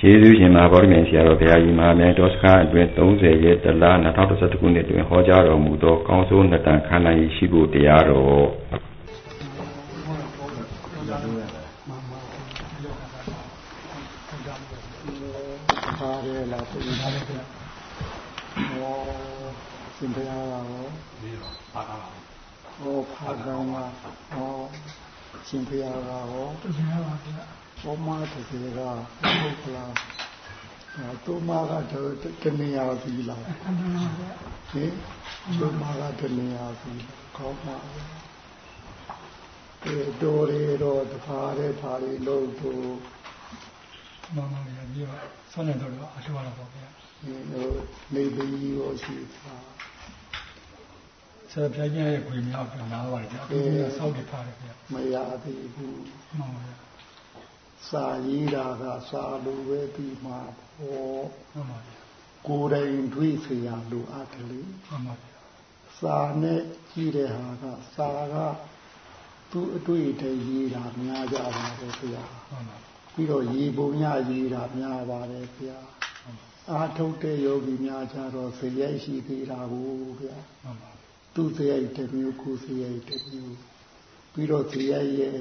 ကျေးဇူးရှင်မဟာဗောဓမြတ်ဆရာတော်ဘုရားကြီးမဟာမြိုင်တော်စခန်းအတွင်း30ရက်တလ2011ခုနှစ်တွင်ဟောကြားတော်မူသောကောင်းစိုးနှစ်တန်ခန္ဓာရှိဖို့တရားတော်ပါတယ်လားပြည်ပါတယ်ခင်ဗျ။ဟောရှင်ဘုရားကဟောဒီတော့ဖားတာပါ။ဟောဖားကောင်းကဟောရှင်ဘုရားကဟောတရားပါဗျာ။ ဟောမတကယ်ကဟုတ်ကလား။အဲတူမကတော့တနည်းအားဖြင့်လား။ဟင်တူမကတနည်းအားဖြင့်ကောင်းပါဗျာ။အဲတော်ရတော့တဖားတဲ့ဖားလေးလို့တို့မှန်ပါဗျာပြီးတော့ဆောင်းနေတော့အထူးရတော့ဗျာဒီလိုနေပြီးရောရှိတာဆရာပြကြီးရဲ့ခွေမြောက်ပြန်လာပါတယ်ဗျာဒီကစောက်တထားတယ်ဗျာမရသေးဘူးမှန်ပါဗျာ စာရေးတာကစာလိုပဲပြီးမှာပေါ့မှန်ပါဗျာကိုယ်တိုင်တွေးစရာလိုအပ်တယ်လေမှန်ပါဗျာစာနဲ့ကြည့်တဲ့ဟာကစာကသူ့အတွေ့အထိရေးတာများကြပါတယ်ဗျာမှန်ပါပြီးတော့ရေးပုံရရေးတာများပါတယ်ဗျာအာထုတ်တဲ့ယောဂီများကြတော့ဇေယျရှိသေးတာကိုဗျာမှန်ပါသူ့ဇေယျတစ်မျိုးကိုဇေယျတစ်မျိုးပြီးတော့ဇေယျရဲ့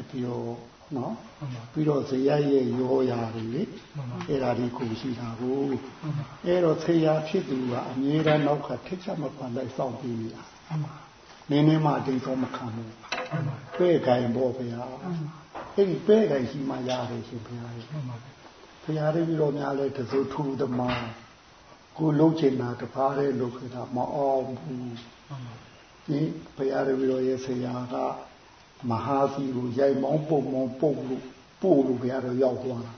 အပြော နော်ပြီးတော့ဇယိုက်ရဲ့ရောရာတွေလေအဲ့ဒါဒီကိုရှိတာကိုအဲ့တော့ဆေယာဖြစ်သူကအမြဲတမ်းနောက်ကထစ်ချက်မပန်လိုက်စောင့်ပြီးနေတာနင်းနေမှအတိတ်တော့မခံဘူးပဲ့ခိုင်ပေါ့ဗျာအဲ့ဒီပဲခိုင်ရှိမှရတယ်ရှင်ဘုရားရဲ့ဘုရားတပည့်တော်များလည်းတစိုးထူသမားကိုလုံးချင်တာတပါးတဲ့လုပ်ခတာမအောင်ဘူးဒီဘုရားတပည့်တော်ရဲ့ဆရာက မဟာစီကိုရိုက်မောင်းပုံမောင်းပုတ်လို့ပို့လို့ဘုရားတော်ရောက်သွားတာ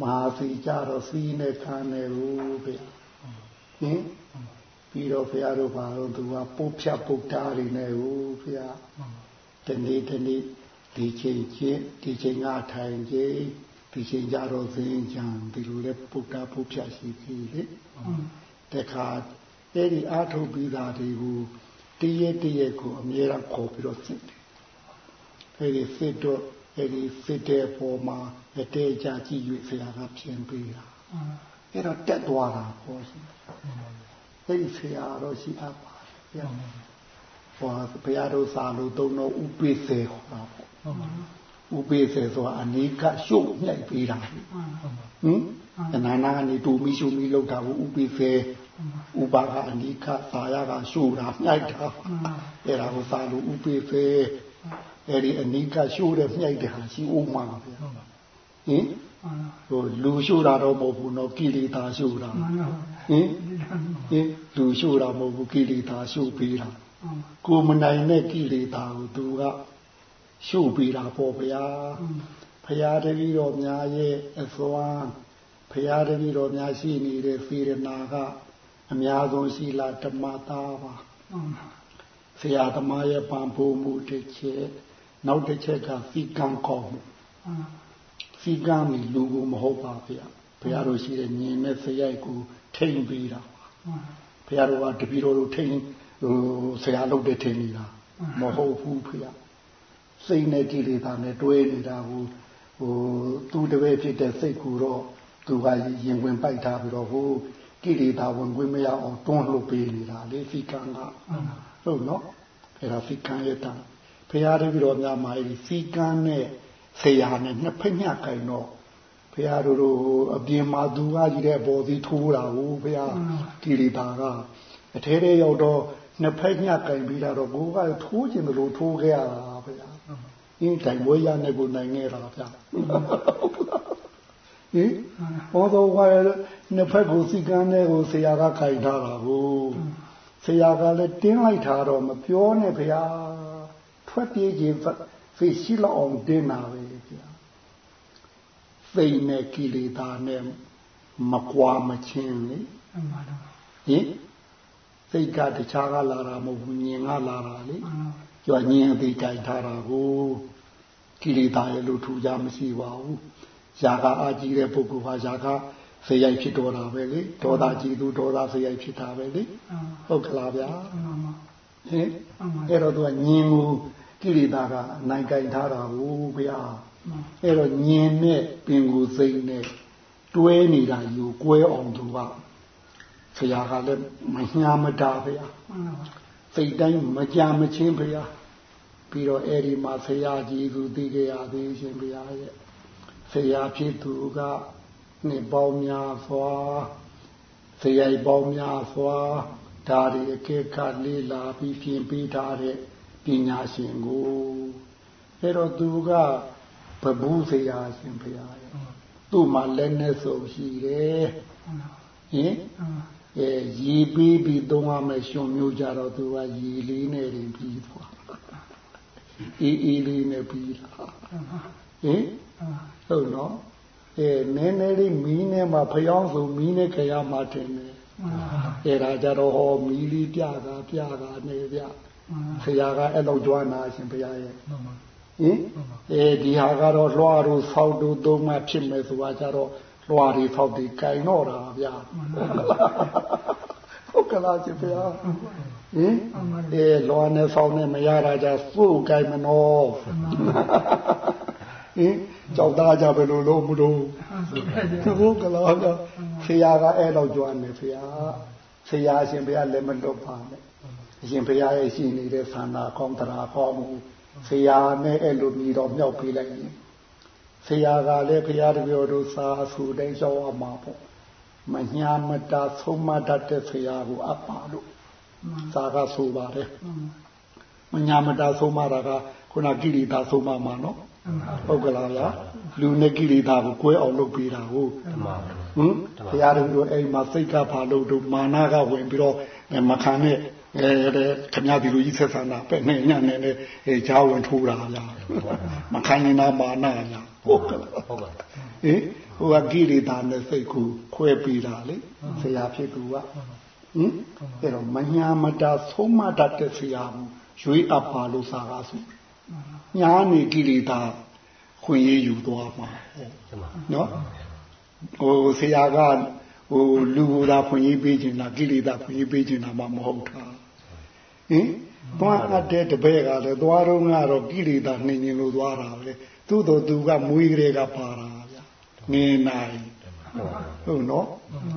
မဟာစီကြတော့စီးနဲ့ခံနေလို့ဗျာဟင်ပြီးတော့ဘုရားတို့ဘာလို့သူကပုတ်ဖြတ်ပုတ်တားနေနေဘူးဘုရားတနေ့တနေ့ဒီချိန်ချင်းဒီချိန်ကထိုင်ချိန်ဒီချိန်ကြတော့ဇင်းကြံဒီလိုလဲပုတ်တာပုတ်ဖြတ်ရှိပြီလေတခါအဲ့ဒီအာထုတ်ပြီးသားတွေကိုတည့်ရတည့်ရကိုအမြဲတမ်းခေါ်ပြီးတော့စစ်တယ် အဲ့ဒီစစ်တော့အဲ့ဒီစစ်တဲ့ပေါ်မှာအတဲကြကြည့်၍ဆရာကပြင်ပေးတာအဲ့တော့တက်သွားတာပေါ့ရှိအဲ့ဒီဆရာတော့ရှိအပ်ပါဗျာဟောဘုရားတို့စာလို့သုံးတော့ဥပိ္ပေခေါ်တာပေါ့ဥပိ္ပေဆိုတာအနိကရှုပ်ညှိုက်ပေးတာဟင်အနာနာကနေတူမီရှုမီလောက်တာကိုဥပိ္ပေဥပါကအနိကသာယကရှုတာညှိုက်တာအဲ့ဒါကိုစာလို့ဥပိ္ပေ အဲ့ဒီအနိကရှုတဲ့ညှိုက်တဲ့ဟာရှိဦးမှာဗျာဟင်ဟိုလူရှုတာတော့မဟုတ်ဘူးနော်ကိလေသာရှုတာဟင်ဟင်လူရှုတာမဟုတ်ဘူးကိလေသာရှုပေးတာကိုမနိုင်တဲ့ကိလေသာကိုသူကရှုပေးတာပေါ့ဗျာဖရာတပည့်တော်များရဲ့အစွမ်းဖရာတပည့်တော်များရှိနေတဲ့စေရနာကအများဆုံးရှိလားဓမ္မသားပါဆရာသမားရဲ့ပံပိုးမှုတစ်ချက် နောက်တစ်ချက်ကစီကံကောင်းမှုစီကံမီလူကိုမဟုတ်ပါဗျာဘုရားတို့ရှိတဲ့ညီနဲ့ဆရာကိုထိန်ပေးတာပါဘုရားတို့ကတပည့်တော်တို့ထိန်ဟိုဆရာလုပ်တဲ့ထိန်နေတာမဟုတ်ဘူးဖေစိတ်နဲ့ကိလေသာနဲ့တွဲနေတာကိုဟိုသူတပည့်ဖြစ်တဲ့စိတ်ကူတော့သူကရင်ဝင်ပိုက်ထားပြီးတော့ဟိုကိလေသာဝင်ခွင့်မရအောင်တွန်းလှုပ်ပေးနေတာလေစိကံကဟုတ်နော်အဲ့ဒါစိကံရဲ့တန် ဖရာတပည့်တော်များမှာအဲ့ဒီစိကံနဲ့ဆရာနဲ့နှစ်ဖက်ညှကင်တော့ဖရာတို့တို့အပြင်မှာသူကကြီးတဲ့ပေါ်စီထိုးတာကိုဖရာကိလေသာကအထဲထဲရောက်တော့နှစ်ဖက်ညှကင်ပြီးတော့ကိုကထိုးကျင်တယ်လို့ထိုးခဲ့ရတာဗျာအင်းတိုင်ဝဲရနဲ့ကိုနိုင်ခဲ့တာဗျာဟင်ဟောတော့ကနှစ်ဖက်ကိုစီကန်းတဲ့ကိုဆရာကခိုင်ထားတာကိုဆရာကလည်းတင်းလိုက်တာတော့မပြောနဲ့ဗျာ ထွက်ပြေးခြင်းဖေးရှိလောက်အောင်တင်းတာပဲဗျာသိနဲ့ကိလေသာနဲ့မကွာမချင်းလေဟင်စိတ်ကတခြားကလာတာမဟုတ်ဘူးညင်ကလာတာလေကျွညင်အသေးကြိုက်ထားတာကိုကိလေသာရဲ့လို့ထူကြမရှိပါဘူးຢာကအာကြီးတဲ့ပုဂ္ဂိုလ်ဟာຢာကဆေးရိုက်ဖြစ်တော်တာပဲလေဒေါသကြီးသူဒေါသဆေးရိုက်ဖြစ်တာပဲလေဟုတ်ကလားဗျာဟင်အဲ့တော့သူကညင်ကို ကိလေသာကနိုင်ကြိုက်ထားတာကိုဗျာဟအဲ့တော့ညင်နဲ့ပင်ကိုစိတ်နဲ့တွဲနေတာယူကွဲအောင်သူကဆရာကလည်းမညာမတာဗျာစိတ်တိုင်းမကြမချင်းဗျာပြီးတော့အဲ့ဒီမှာဆရာကြီးသူသိကြရသေးရှင်ဗျာရဲ့ဆရာဖြစ်သူကနှစ်ပေါင်းများစွာဆရာပေါင်းများစွာဒါရီအကဲခတ်လေးလာပြီးပြင်ပေးထားတဲ့ ပညာရှင်ကိုအဲ့တော့သူကဘဘူးဆရာရှင်ဗျာရဲ့သူ့မှာလက်နဲ့ဆိုရှိတယ်ဟင်အဲရီပြီးပြီးသုံးရမယ်ရှင်မျိုးကြတော့သူကရီလေးနဲ့တင်ပြီးသွားအေးအေးလေးနဲ့ပြီးတာဟင်ဟုတ်နော်အဲနည်းနည်းလေးမီးနဲ့မှဖျောင်းဆိုမီးနဲ့ခရမှတင်တယ်အဲဒါကြတော့ဟောမီးလေးပြတာပြတာနေပြ ဆရာကအဲ့လိုကြွားနာရှင်ဘုရားရဲ့ဟင်အဲဒီဟာကတော့လွှားတို့ဆောက်တို့သုံးမှဖြစ်မယ်ဆိုတာကြတော့လွှားတွေဆောက်တွေကင်တော့တာဗျာဟုတ်ကလားရှင်ဘုရားဟင်အဲလွှားနဲ့ဆောက်နဲ့မရတာကြစု့ကင်မနောဟင်ကြောက်သားကြပဲလို့လို့မလို့ဟုတ်ကလားဗျာဆရာကအဲ့တော့ကြွားနေဆရာဆရာရှင်ဘုရားလည်းမလွတ်ပါနဲ့အ ရှင်ဘုရားရဲ့ရှိနေတဲ့သန္တာကောင်းတရားကောင်းမှုဆရာနဲ့အဲ့လိုမြည်တော့မြောက်ပေးလိုက်ရင်ဆရာကလည်းဘုရားတပည့်တို့စာဆူတိုင်းလျှောက်အောင်မှာပေါ့မညာမတာသုံးမတတ်တဲ့ဆရာကိုအပ်ပါလို့စာကဆိုပါတယ်မညာမတာသုံးမတာကခုနကိရိတာသုံးမမှာနော်ဟုတ်ကလားဗျာလူနဲ့ကိရိတာကိုကွဲအောင်လုပ်ပေးတာဟုတ်ဟင်ဘုရားတပည့်တို့အဲ့မှာစိတ်ကဖာလို့တို့မာနကဝင်ပြီးတော့မခံနဲ့ အဲတဲ့ခမရဒီလူကြီးဆက်ဆံတာပဲနဲ့ညနဲ့နဲ့အဲဂျာဝင်ထိုးတာဗျာမခိုင်းနေတာမာနညာဟုတ်ကဲ့ဟုတ်ပါဟင်ဟိုကကိရိတာနဲ့စိတ်ကိုခွဲပြီးတာလေဆရာဖြစ်သူကဟင်အဲ့တော့မညာမတာသုံးမတတ်တဲ့ဆရာဘူးရွေးအပ်ပါလို့စာကားဆိုညာနေကိရိတာခွင့်ရယူသွားမှာနော်ဟိုဆရာကဟိုလူဟူတာဖွင့်ရေးပေးခြင်းလားကိလေသာဖွင့်ရေးပေးခြင်းလားမမဟုတ်တာ ဟင်သွားအပ်တဲ့တပည့်ကလည်းသွားတော့ကတော့ကိလေသာနှိမ်ရင်လို့သွားတာပဲသူ့တော်သူကမွေးကလေးကပါတာဗျငင်းနိုင်ဟုတ်နော်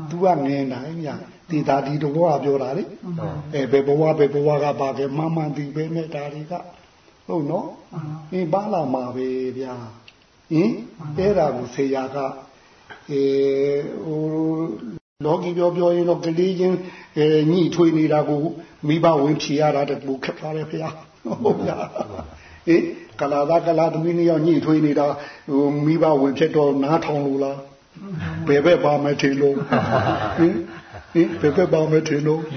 သူကငင်းနိုင်ညဒီသာဒီတော်ကပြောတာလေအဲဘယ်ဘဝဘယ်ဘဝကပါခဲ့မမှန်ဒီပဲနဲ့ဒါတွေကဟုတ်နော်အင်းပါလာမှာပဲဗျာဟင်အဲ့ဒါကိုဆေရာကအဲဟိုလောကီပြောပြောရင်တော့ကလေးချင်းအဲညှိထွေးနေတာကို မိဘဝင်ဖြေရတာတပူခက်သွားတယ်ဖေ။ဟုတ်ဗျာ။အေးကလာသာကလာသမီးနှစ်ယောက်ညှိထွေးနေတာဟိုမိဘဝင်ဖြစ်တော့နားထောင်လို့လား။ဘယ်ဘက်ပါမယ်ထင်လို့။ဟင်ဟင်ဘယ်ဘက်ပါမယ်ထင်လို့။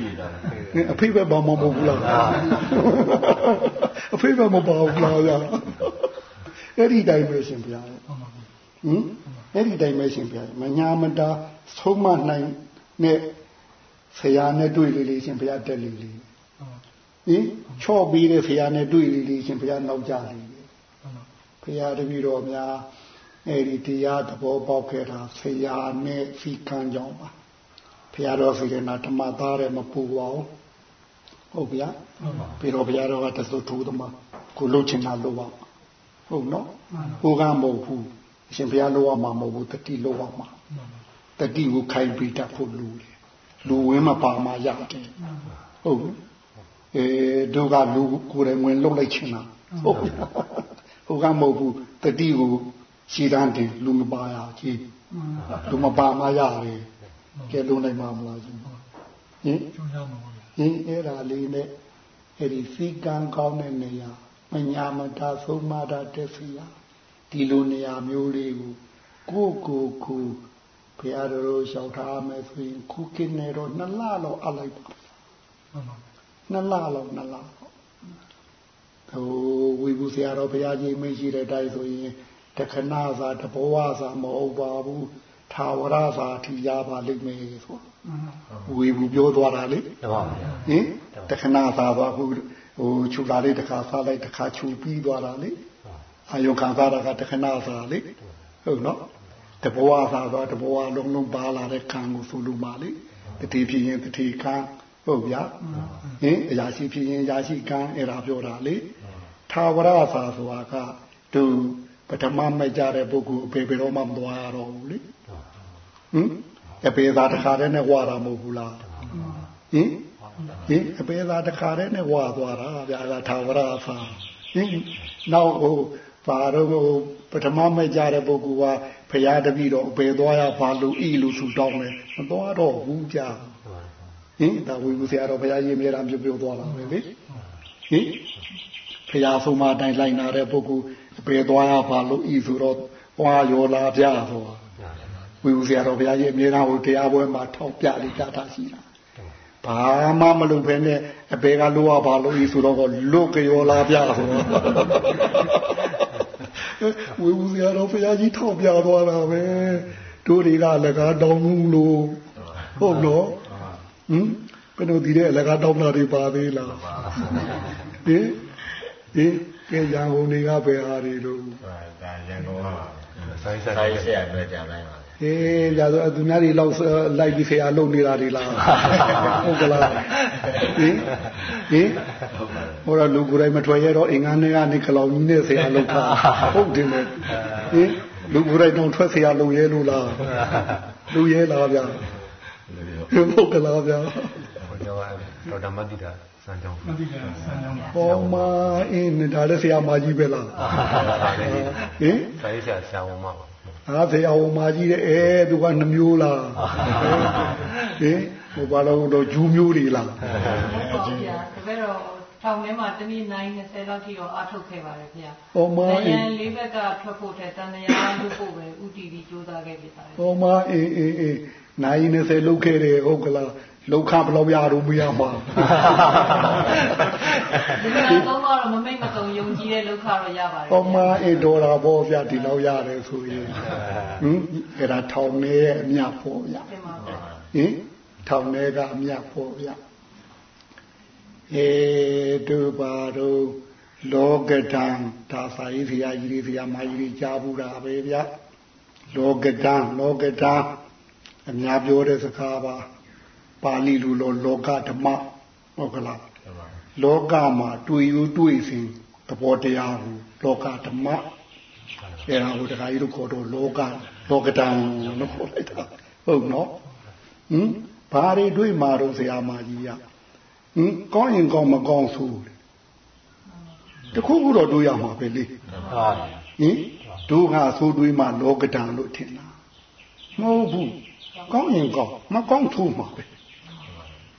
ဟင်အဖေဘက်ပါမမဟုတ်ဘူးလား။အဖေဘက်မပါဘူးလားဗျာ။အဲ့ဒီတိုင်းပဲရှင်ဗျာ။ဟင်အဲ့ဒီတိုင်းပဲရှင်ဗျာမညာမတာသုံးမနိုင်နဲ့ ဆရာနဲ့တွေ့လေလေရှင်ဘုရားတက်လေလေဟင်ချော့ပြီးတဲ့ဆရာနဲ့တွေ့လေလေရှင်ဘုရားနောက်ကြလေဘုရားတပည့်တော်များအဲ့ဒီတရားသဘောပေါက်ခဲ့တာဆရာနဲ့ဖီကံကြောင့်ပါဘုရားတော်ဆိုရင်ဓမ္မသားတယ်မပူပါဘူးဟုတ်ဗျာပြီးတော့ဘုရားတော်ကတသုထိုးသမားကိုလှုပ်ချင်တာလှုပ်ပါဟုတ်နော်ဟိုကမဟုတ်ဘူးအရှင်ဘုရားလှုပ်ရမှာမဟုတ်ဘူးတတိလှုပ်ရမှာတတိကိုခိုင်ပြီးတတ်ဖို့လူတယ် လူဝင်းမပါမှရတယ်ဟုတ်အဲတို့ကလူကိုယ်တိုင်ဝင်လှုပ်လိုက်ချင်တာဟုတ်ဟုတ်ကမဟုတ်ဘူးတတိကိုရှည်တန်းတင်လူမပါရကြီးလူမပါမှရတယ်ကဲလုံးနိုင်မှာမလားရှင်ဟင်ဟင်အဲ့ဒါလေးနဲ့အဲ့ဒီစီကံကောင်းတဲ့နေရာမညာမတာဆုံးမတာတက်စီရဒီလိုနေရာမျိုးလေးကိုကိုကိုကို ဘုရားတော်လျှောက်ထားမယ်ဆိုရင်ခုကိနေတော့နှစ်လလောက်အလိုက်ပါနှစ်လလောက်နှစ်လဟိုဝိဘူးဆရာတော်ဘုရားကြီးမရှိတဲ့တိုင်ဆိုရင်တခဏစာတဘောဝစာမဟုတ်ပါဘူးထာဝရစာထီရပါလိမ့်မယ်ဆိုဝေဘူးပြောသွားတာလေဟင်တခဏစာပါခုဟိုခြူလာလေးတစ်ခါစားလိုက်တစ်ခါခြူပြီးသွားတာလေအာယုခံစားတာကတခဏစာလေဟုတ်နော် တဘဝသာတော့တဘဝလုံးလုံးပါလာတဲ့ခံကိုဆိုလိုပါလေတတိဖြစ်ရင်တတိခံဟုတ်ဗျာဟင်အရာရှိဖြစ်ရင်အရာရှိခံအဲ့ဒါပြောတာလေသာဝရသာဆိုတာကသူဘပထမမဲ့ကြတဲ့ပုဂ္ဂိုလ်အပေဘယ်တော့မှမသွားရတော့ဘူးလေဟင်အပေသာတခါတည်းနဲ့ဝါတာမဟုတ်ဘူးလားဟင်ဟင်အပေသာတခါတည်းနဲ့ဝါသွားတာဗျာကသာဝရအဖာဟင်နောက်ဟို ပါတော့ဟိုပထမမဲ့ကြတဲ့ပုဂ္ဂိုလ်ကဖရာတပည့်တော်အပေသွားရဘာလို့ဤလို့ဆူတောင်းလဲမသွားတော့ဘူးကြာဟင်ဒါဝိဘူးဆရာတော်ဘုရားကြီးအမြဲတမ်းပြောပြောသွားတာပဲလေဟင်ဖရာဆုံးမအတိုင်းလိုက်နာတဲ့ပုဂ္ဂိုလ်အပေသွားရဘာလို့ဤဆိုတော့ဝါရောလာပြဆိုတာဝိဘူးဆရာတော်ဘုရားကြီးအမြဲတမ်းဟိုတရားပွဲမှာထောက်ပြလေးပြတာရှိတာဘာမှမလုပ်ဘဲနဲ့အပေကလိုရဘာလို့ဤဆိုတော့လွတ်ကြောလာပြဆို ဝေဘူးဆရာတော်ဘုရားကြီးထောက်ပြသွားတာပဲတို့တွေကလက်ကားတောင်းမှုလို့ဟုတ်နော်ဟင်ဘယ်လိုဒီတဲ့လက်ကားတောင်းတာတွေပါသေးလားဟင်ဟင်ကဲရန်ကုန်တွေကဘယ်ဟာတွေလို့ဒါရန်ကုန်ကဆိုင်ဆိုင်ဆိုင်ဆက်အတွက်ကြတိုင်းပါ ဟေးဒါဆိုသူများတွေလောက်လိုက်ပြီးဆရာလုပ်နေတာတွေလားဟုတ်ကလားဟင်ဟင်ဟိုတော့လူကိုယ်တိုင်မထွက်ရတော့အင်္ဂါနဲ့ကနေကလောင်ကြီးနဲ့ဆရာလုပ်တာဟုတ်တယ်လေဟင်လူကိုယ်တိုင်တော့ထွက်ဆရာလုပ်ရဲလို့လားလူရဲလားဗျာဟုတ်ကလားဗျာဟိုကျောင်းကဒေါက်တာမတ်တိတာစံကျောင်းမသိတယ်ဆန်းကြောင်းပါဟောမအင်းဒါလည်းဆရာမကြီးပဲလားဟင်ဆိုင်ဆရာဆရာဝန်မပါ အားဆရာဟိုမကြီးတဲ့အဲသူကနှမျိုးလားဟင်ဟိုဘာလို့တော့ဂျူးမျိုးတွေလားဟုတ်ပါဘူးဗျာတပည့်တော်ထောင်ထဲမှာတနည်း9 20လောက်ထိတော့အထုတ်ခဲ့ပါတယ်ဗျာဟောမ။ဉာအင်းဏ်လေးဘက်ကထွက်ဖို့တဲ့တန်တရားလို့ဖို့ပဲဥတီပြီးကြိုးစားခဲ့ပြပါတယ်ဟောမအေးအေးအေးနိုင်20လုတ်ခဲ့တယ်ဟုတ်ကလား လောက်ခဘယ်လောက်ရတော့မရမှာ။ဒီကတော့တော့မမိတ်မကုံယုံကြည်တဲ့လောက်ခတော့ရပါတယ်ဟောမအေးဒေါ်လာဘောဗျဒီလောက်ရတယ်ဆိုရင်ဟင်အဲ့ဒါထောင်နေရဲ့အမြတ်ပေါ့ဗျတင်ပါဗျာဟင်ထောင်နေကအမြတ်ပေါ့ဗျအေတို့ပါတို့လောကတံဒါစာရေးဖရာကြီးတွေဖရာမကြီးတွေကြားဘူးတာပဲဗျလောကတံလောကတံအများပြောတဲ့စကားပါ ပါဠိလိုလောလောကဓမ္မဟုတ်ကလားလောကမှာတွေ့ယူတွေ့စဉ်သဘောတရားကိုလောကဓမ္မအဲဒါကိုတခါကြီးတို့ခေါ်တော့လောကလောကတံလို့ခေါ်လိုက်တာဟုတ်နော်ဟင်ဘာတွေတွေ့မှာတော့ဆရာမကြီးရဟင်ကောင်းရင်ကောင်းမကောင်းဆိုတယ်တခုခုတော့တွေ့ရမှာပဲလေဟာဟင်ဒုက္ခဆိုးတွေးမှလောကတံလို့ထင်တာမဟုတ်ဘူးကောင်းရင်ကောင်းမကောင်းဆိုးမှာပဲ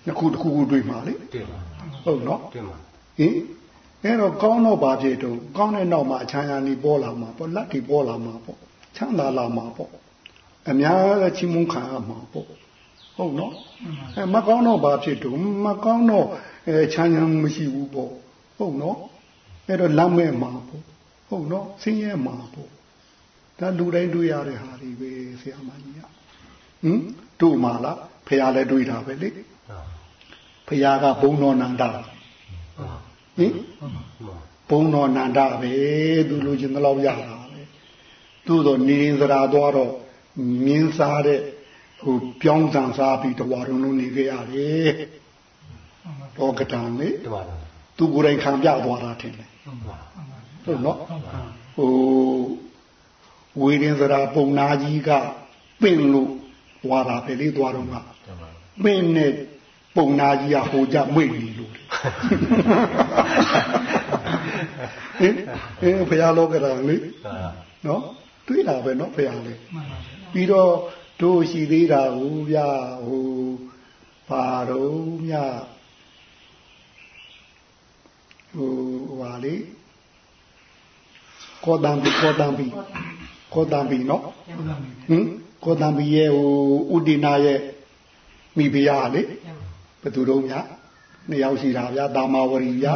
နှစ်ခုတစ်ခုခုတွေးမှာလေတင်ပါဟုတ်နော်တင်ပါဟင်အဲ့တော့ကောင်းတော့ဘာဖြစ်တော့ကောင်းတဲ့နောက်မှာအချမ်းသာနေပေါ်လာမှာပေါ့လက်တွေပေါ်လာမှာပေါ့ချမ်းသာလာမှာပေါ့အများကြီးချီးမွမ်းခံရမှာပေါ့ဟုတ်နော်အဲမကောင်းတော့ဘာဖြစ်တော့မကောင်းတော့အဲချမ်းသာမရှိဘူးပေါ့ဟုတ်နော်အဲ့တော့လမ်းမဲ့မှာပေါ့ဟုတ်နော်ဆင်းရဲမှာပေါ့ဒါလူတိုင်းတွေ့ရတဲ့ဟာတွေပဲဆရာမကြီးကဟင်တို့မှာလားဖះလည်းတွေ့တာပဲလေ ဟာဖះကဘုံတော်နန္ဒဟင်ဘုံတော်နန္ဒပဲသူလူချင်းတော့ရတာပဲသူတော့နေရင်စရာသွားတော့မြင်းစားတဲ့ဟိုပြောင်းဆန်စားပြီးတဝါရုံလုံးနေခဲ့ရတယ်တော့ကတံလေတင်ပါလားသူကိုယ်တိုင်ခံပြသွားတာထင်တယ်ဟုတ်နော်ဟိုဝေရင်စရာပုံနာကြီးကပင့်လို့ဝါတာပဲလေသွားတော့ကပင့်နဲ့ ပုံနာကြီးကဟိုကြမိတ်နေလို့ဟင်အင်းဘုရားလောကရာလေဟာနော်တွေးတာပဲနော်ဘုရားလေပြီးတော့တို့ရှိသေးတာဟူဗျာဟိုပါတော့မြဟိုဟာလေကောတံဘီကောတံဘီကောတံဘီနော်ဟင်ကောတံဘီရဲ့ဟိုဥဒိနာရဲ့မိဖုရားလေ ဘယ်သူတော့မြနှစ်ယောက်ရှိတာဗျာတာမာဝရီဗျာ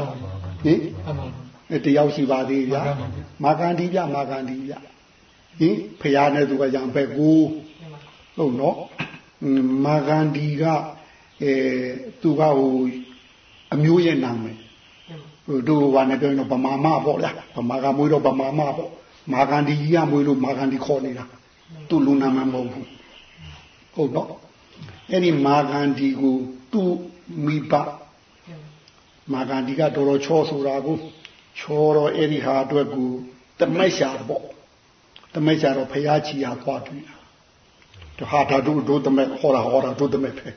ဟင်အမှန်အဲတယောက်ရှိပါသေးဗျာမာကန်ဒီဗျမာကန်ဒီဗျဟင်ဖရာနဲ့သူကရံပဲကိုဟုတ်နော်အင်းမာကန်ဒီကအဲသူကဟိုအမျိုးရဲ့နာမည်ဟိုတို့ဘာနဲ့ပြောရင်တော့ဗမာမပေါ့ဗျာဗမာကမွေးတော့ဗမာမပေါ့မာကန်ဒီကြီးကမွေးလို့မာကန်ဒီခေါ်နေတာသူ့လူနာမည်မဟုတ်ဘူးဟုတ်နော်အဲ့ဒီမာကန်ဒီကို သူ့မိဘမာကန်ဒီကတော်တော်ချောဆိုတာကိုချောတော့အဲ့ဒီဟာအတွက်ကိုတမက်ရှာပေါ့မက်ကြတော့ဖရာချီရသွားတွေ့တာတဟာဒါတို့တို့တမက်ဟောတာဟောတာတို့တမက်ပဲ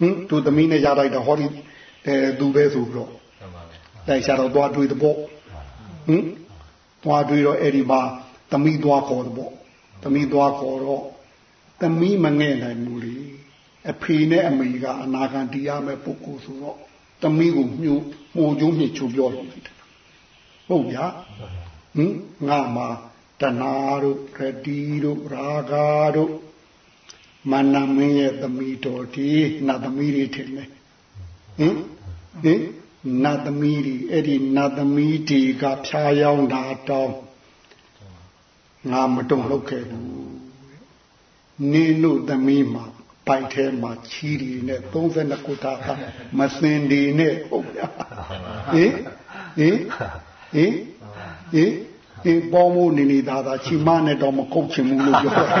ဟင်တို့သမီးနဲ့ရလိုက်တာဟောဒီအဲသူပဲဆိုပြီးတော့မှန်ပါဗျာတိုက်ရှာတော့သွားတွေ့တဲ့ပေါ့ဟင်သွားတွေ့တော့အဲ့ဒီမှာသမီးသွားခေါ်တဲ့ပေါ့သမီးသွားခေါ်တော့သမီးမငဲ့နိုင်ဘူးလေ အဖေနဲ့အမေကအနာခံတရားမဲ့ပုဂ္ဂိုလ်ဆိုတော့သမီးကိုညှို့မှုကျုံးမြစ်ချိုးပြောလိုက်တယ်ဟုတ်ဗျာဟင်ငါမှာတဏှာတို့ခရတိတို့ရာဂါတို့မနမင်းရဲ့သမီးတော်ဒီနတ်သမီးတွေထင်တယ်ဟင်ဟင်နတ်သမီးတွေအဲ့ဒီနတ်သမီးတွေကဖြားယောင်းတာတောင်းငါမတုံ့လောက်ခဲ့ဘူးနင်းတို့သမီးမှာ ပိုက်ထဲမှာချီရီနဲ့32ခုတာကမစင်ဒီနဲ့ဟုတ်ဗျာဟင်ဟင်ဟင်ဟင်ဒီပေါ်မှုနေနေသားသားချီမနဲ့တော့မကုတ်ချင်ဘူးလို့ပြောတာ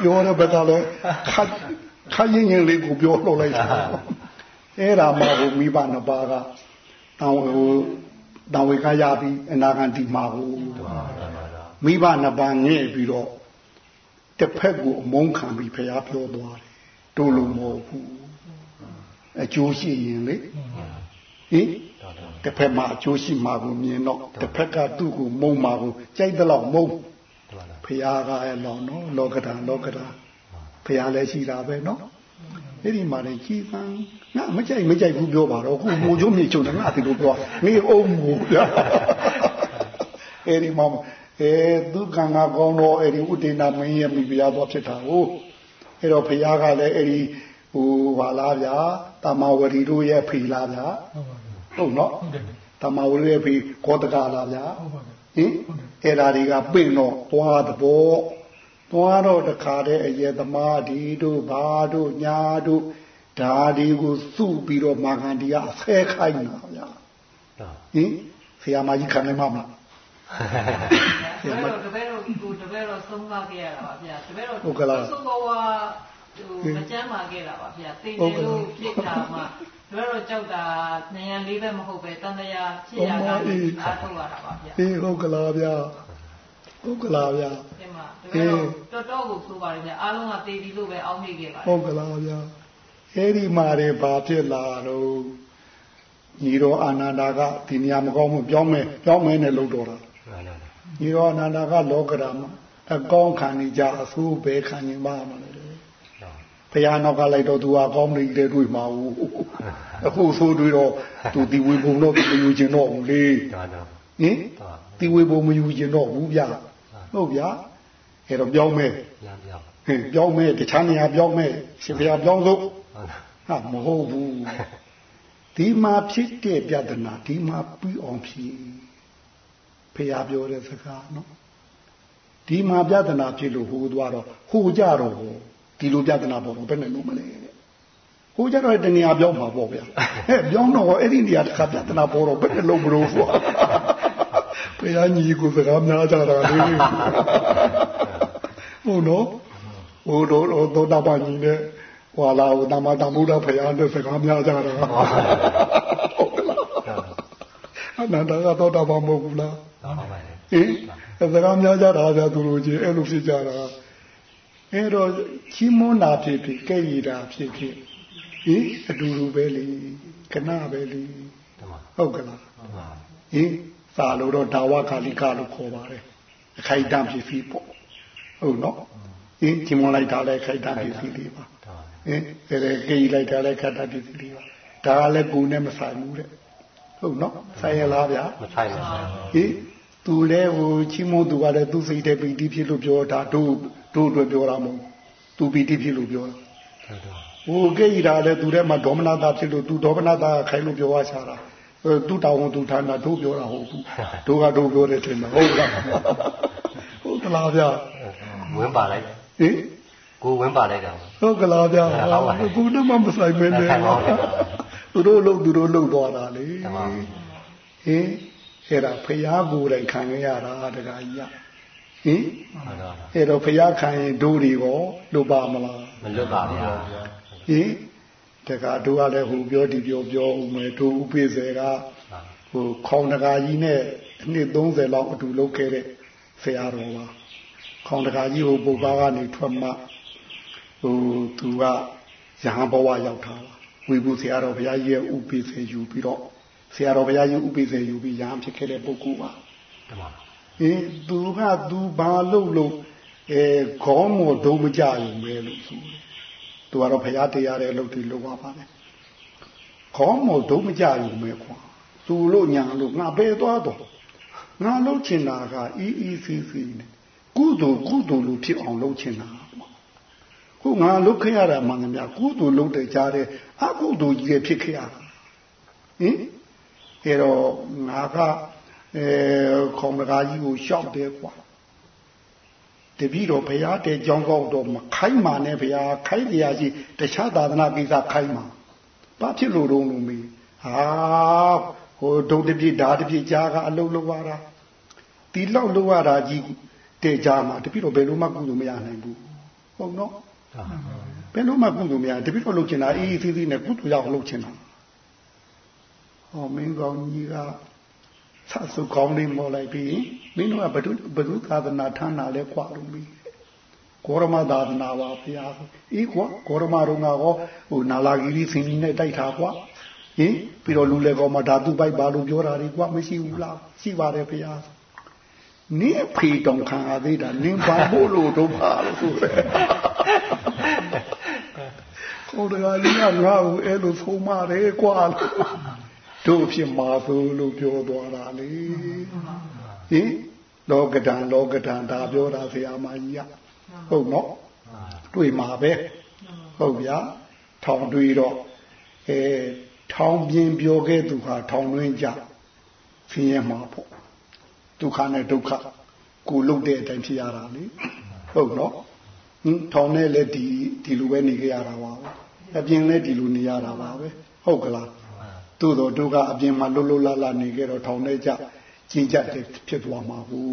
ပြောရဘက်ကလည်းခတ်ခတ်ရင်ရင်လေးကိုပြောလို့လိုက်တာအဲ့ဒါမှဟိုမိဘနှစ်ပါးကတောင်းဟိုတောင်းဝေကရပြီးအနာဂတ်မှာဟိုမိဘနှစ်ပါးငဲ့ပြီးတော့ တစ်ဖက်ကိုအမုန်းခံပြီးဖျားပြောသွားတယ်တို့လိုမဟုတ်ဘူးအကျိုးရှိရင်လေဟင်တစ်ဖက်မှာအကျိုးရှိမှာကိုမြင်တော့တစ်ဖက်ကသူ့ကိုမုန်းမှာကိုကြိုက်တဲ့လောက်မုန်းဖျားကရဲ့လောနော်လောကဓာလောကဓာဖျားလည်းရှိတာပဲနော်အဲ့ဒီမှာလည်းကြီးပန်းငါမကြိုက်မကြိုက်ဘူးပြောပါတော့ခုမိုးချုံမြေချုံတယ်ငါဒီလိုပြောနေအောင်မူဗျာအဲ့ဒီမှာ အဲသူကံကကောင်းတော့အဲ့ဒီဥဒိနာမင်းရဲ့မိဖုရားသွားဖြစ်တာဟုတ်အဲ့တော့ဖုရားကလည်းအဲ့ဒီဟိုဘာလားဗျာတမဝရီတို့ရဲ့ဖိလားဗျာဟုတ်ပါဘူးဟုတ်နော်ဟုတ်တယ်တမဝရီရဲ့ဖိကောတကလားဗျာဟုတ်ပါဘူးဟင်အဲ့ဒါတွေကပင့်တော့သွားတဘောသွားတော့တခါတည်းအယေသမားဒီတို့ဘာတို့ညာတို့ဓာဒီကိုစုပြီးတော့မာဂန္ဒီကအဆဲခိုင်းတာဗျာဟင်ဆရာမကြီးခံနိုင်မှာမလား တပည့်တော်တပည့်တော်ကိုတပည့်တော်ဆုံးမခဲ့ရတာပါဗျာတပည့်တော်ဟုတ်ကလားဆုံးတော်ဝါဟိုမကြမ်းပါခဲ့တာပါဗျာသိတယ်လို့ဖြစ်တာမှတပည့်တော်ကြောက်တာဉာဏ်လေးပဲမဟုတ်ပဲတန်တရားဖြစ်ရတာအားထုတ်ရတာပါဗျာအေးဟုတ်ကလားဗျာဟုတ်ကလားဗျာဒီမှာတပည့်တော်တော်တော်ကိုဆိုပါတယ်ဗျာအားလုံးကတေးဒီလို့ပဲအောင်းနေခဲ့ပါတယ်ဟုတ်ကလားဗျာအဲ့ဒီမှာတွေဘာဖြစ်လာတော့ညီတော်အာနန္ဒာကဒီနေရာမကောင်းဘူးပြောင်းမယ်ပြောင်းမယ်နဲ့လို့တော်တာ ညီတော်အနန္ဒာကလောကဓာမှာအကောင်းခံနေကြအဆိုးပဲခံနေပါမလဲဘုရားနောက်ကလိုက်တော့သူအကောင်းနေတဲ့တွေ့မှာဘူးအခုဆိုတွေ့တော့သူဒီဝေဘုံတော့သူမယူခြင်းတော့ဘူးလေဒါတော့ဟင်ဒီဝေဘုံမယူခြင်းတော့ဘူးဗျဟုတ်ဗျအဲ့တော့ပြောင်းမယ်ပြန်ပြောင်းဟင်ပြောင်းမယ်တခြားနေရာပြောင်းမယ်ရှင်ဘုရားပြောင်းစို့ဟုတ်ဟာမဟုတ်ဘူးဒီမှာဖြစ်တဲ့ပြဿနာဒီမှာပြီးအောင်ဖြစ် ဖះပြောတဲ့စကားနော်ဒီမှာပြဿနာဖြစ်လို့ဟိုသွားတော့ဟိုကြတော့ဟိုဒီလိုပြဿနာပေါ်တော့ဘယ်နဲ့လို့မလဲတဲ့ဟိုကြတော့တနေရာပြောင်းမှာပေါ့ဗျာဟဲ့ပြောင်းတော့အဲ့ဒီနေရာတစ်ခါပြဿနာပေါ်တော့ဘယ်နဲ့လို့မလို့ဆိုဖះညီကိုစကားများကြတာလေဟုတ်နော်ဟိုတော့သောတာပန်ကြီးနဲ့ဟွာလာဟိုတမတမုဒ္ဒဖះနဲ့စကားများကြတာဟုတ်ကလားအနန္တကသောတာပန်မဟုတ်ဘူးလား ဟုတ်ပါလေဟင်အဲစကားများကြတာဗျာသူတို့ကြီးအဲ့လိုဖြစ်ကြတာအဲ့တော့ချီးမွမ်းတာဖြစ်ဖြစ်ကြဲ့ရတာဖြစ်ဖြစ်ဟင်အတူတူပဲလေကနပဲလေတမဟုတ်ကလားဟုတ်ပါဟင်စာလို့တော့ဒါဝကာလိကလို့ခေါ်ပါတယ်အခိုက်အတန့်ဖြစ်ဖြစ်ပေါ့ဟုတ်နော်ဟင်ချီးမွမ်းလိုက်တာလည်းအခိုက်အတန့်ဖြစ်ဖြစ်လေးပါတော့ဟင်အဲ့ဒါကြည်လိုက်တာလည်းခတ်တာဖြစ်ဖြစ်လေးပါဒါကလည်းကိုယ်နဲ့မဆိုင်ဘူးတဲ့ဟုတ်နော်ဆိုင်ရလားဗျာမဆိုင်ပါဘူးဟေး သူလည်းဟိုချီးမွမ်းသူကလည်းသူစိတ်တဲ့ပီတိဖြစ်လို့ပြောတာတို့တို့အတွက်ပြောတာမဟုတ်သူပီတိဖြစ်လို့ပြောတာဟုတ်တော့ဟိုကိရတာလည်းသူထဲမှာဒေါမနတာဖြစ်လို့သူဒေါမနတာခိုင်းလို့ပြောရချတာအဲသူတောင်းဝန်သူဌာနတို့ပြောတာဟုတ်ဘူးတို့ကတို့ပြောတယ်ထင်တယ်ဟုတ်လားဟုတ်ကလားဗျာဝင်ပါလိုက်ဟေးကိုဝင်ပါလိုက်တာဟုတ်ကလားဗျာဟုတ်ပါဘူးခုနမှမဆိုင်မနေဆိုင်ပါဘူးသူတို့လုံသူတို့လုံသွားတာလေတမဟင် အဲ့ဒါဖျားကိုယ်တိုင်ခံရရတာတခါကြီးရဟင်ဟုတ်တော့အဲ့တော့ဖျားခံရင်ဒိုးတွေရောလွတ်ပါမလားမလွတ်ပါဗျာဟင်တခါတို့ကလည်းဟိုပြောဒီပြောပြောဦးမယ်တို့ဥပိ္ပေကဟိုခေါင်းတကာကြီးနဲ့အနှစ်30လောက်အတူလုပ်ခဲ့တဲ့ဆရာတော်ပါခေါင်းတကာကြီးဟိုပုပ္ပါကနေထွက်မှဟိုသူကရဟန်းဘဝရောက်တာပါဝိဘူးဆရာတော်ဘုရားကြီးရဲ့ဥပိ္ပေယူပြီးတော့ ဆရာတော်ဘုရားကြီးဥပိ္ပေယူပြီးရဟန်းဖြစ်ခဲ့တဲ့ပုဂ္ဂိုလ်ပါတမန်ဟင်သူကသူဘာလုပ်လို့အဲခေါင်းမော်ဒုံမကြရုံပဲလို့ဆိုတယ်သူကတော့ဘုရားတရားတဲ့လုပ်ပြီးလုပ်ပါပါလေခေါင်းမော်ဒုံမကြရုံပဲကွာသူလို့ညာလို့ငါပဲသွားတော့ငါလုပ်ချင်တာကအီးအီးစီးစီးနဲ့ကုသိုလ်ကုသိုလ်လို့ဖြစ်အောင်လုပ်ချင်တာခုငါလုပ်ခဲ့ရတာမှန်သမျှကုသိုလ်လုပ်တဲ့ကြားတဲ့အကုသိုလ်ကြီးတွေဖြစ်ခဲ့ရတာဟင် အဲတော့ငါကအဲခေါမကားကြီးကိုရှောက်တယ်ကွာတပည့်တော်ဘုရားတဲ့ကြောင်းကောက်တော့မခိုင်းမာနဲ့ဘုရားခိုင်းတရားကြီးတခြားသာသနာကိစ္စခိုင်းမာဘာဖြစ်လို့တော့လို့မေးဟာဟိုဒုတ်တပြည့်ဓာတပြည့်ကြားကအလုံးလုံးရတာဒီလောက်လုံးရတာကြီးတဲ့ကြားမှာတပည့်တော်ဘယ်လိုမှကုသိုလ်မရနိုင်ဘူးဟုတ်နော်ဘယ်လိုမှကုသိုလ်မရတပည့်တော်လုပ်ချင်တာအေးအေးသေးသေးနဲ့ကုသိုလ်ရအောင်လုပ်ချင်တာ ဟောမင်းကောင်းကြီးကဆက်စုကောင်းလေးမော်လိုက်ပြီးမင်းတို့ကဘဒုဘဒုသာသနာဌာနလဲခွာလို့ပြီးကောရမသာသနာပါဘုရားအေးကွာကောရမတော်ကဟောဟိုနာလာဂီရီစင်ကြီးနဲ့တိုက်တာကွာဟင်ပြီးတော့လူလေကောင်မဓာတုပိုက်ပါလို့ပြောတာတွေကွာမရှိဘူးလားရှိပါတယ်ဘုရားနင်းဖေတောင်ခံရသေးတာနင်းဘာဖို့လို့တော့ပါလို့ဆိုတယ်ဟိုတကလေးကငါ့ကိုအဲ့လိုဆုံးမတယ်ကွာ တို့ဖြစ်မှာဆိုလို့ပြောသွားတာလေဟင်လောကဒံလောကဒံဒါပြောတာဆရာမကြီးကဟုတ်နော်တွေ့မှာပဲဟုတ်ဗျာထောင်တွေ့တော့အဲထောင်ပြင်းပြောခဲ့သူဟာထောင်တွင်းကြဆင်းရဲမှာပေါ့ဒုက္ခနဲ့ဒုက္ခကိုလုတ်တဲ့အတိုင်းဖြစ်ရတာလေဟုတ်နော်ဟင်ထောင်နဲ့လည်းဒီဒီလိုပဲနေကြရတာပါပဲအပြင်လည်းဒီလိုနေရတာပါပဲဟုတ်ကလား သို့တော့ဒုက္ခအပြင်မှာလွတ်လွတ်လပ်လပ်နေကြတော့ထောင်ထဲကြကြီးကြတဲ့ဖြစ်သွားမှာဘူး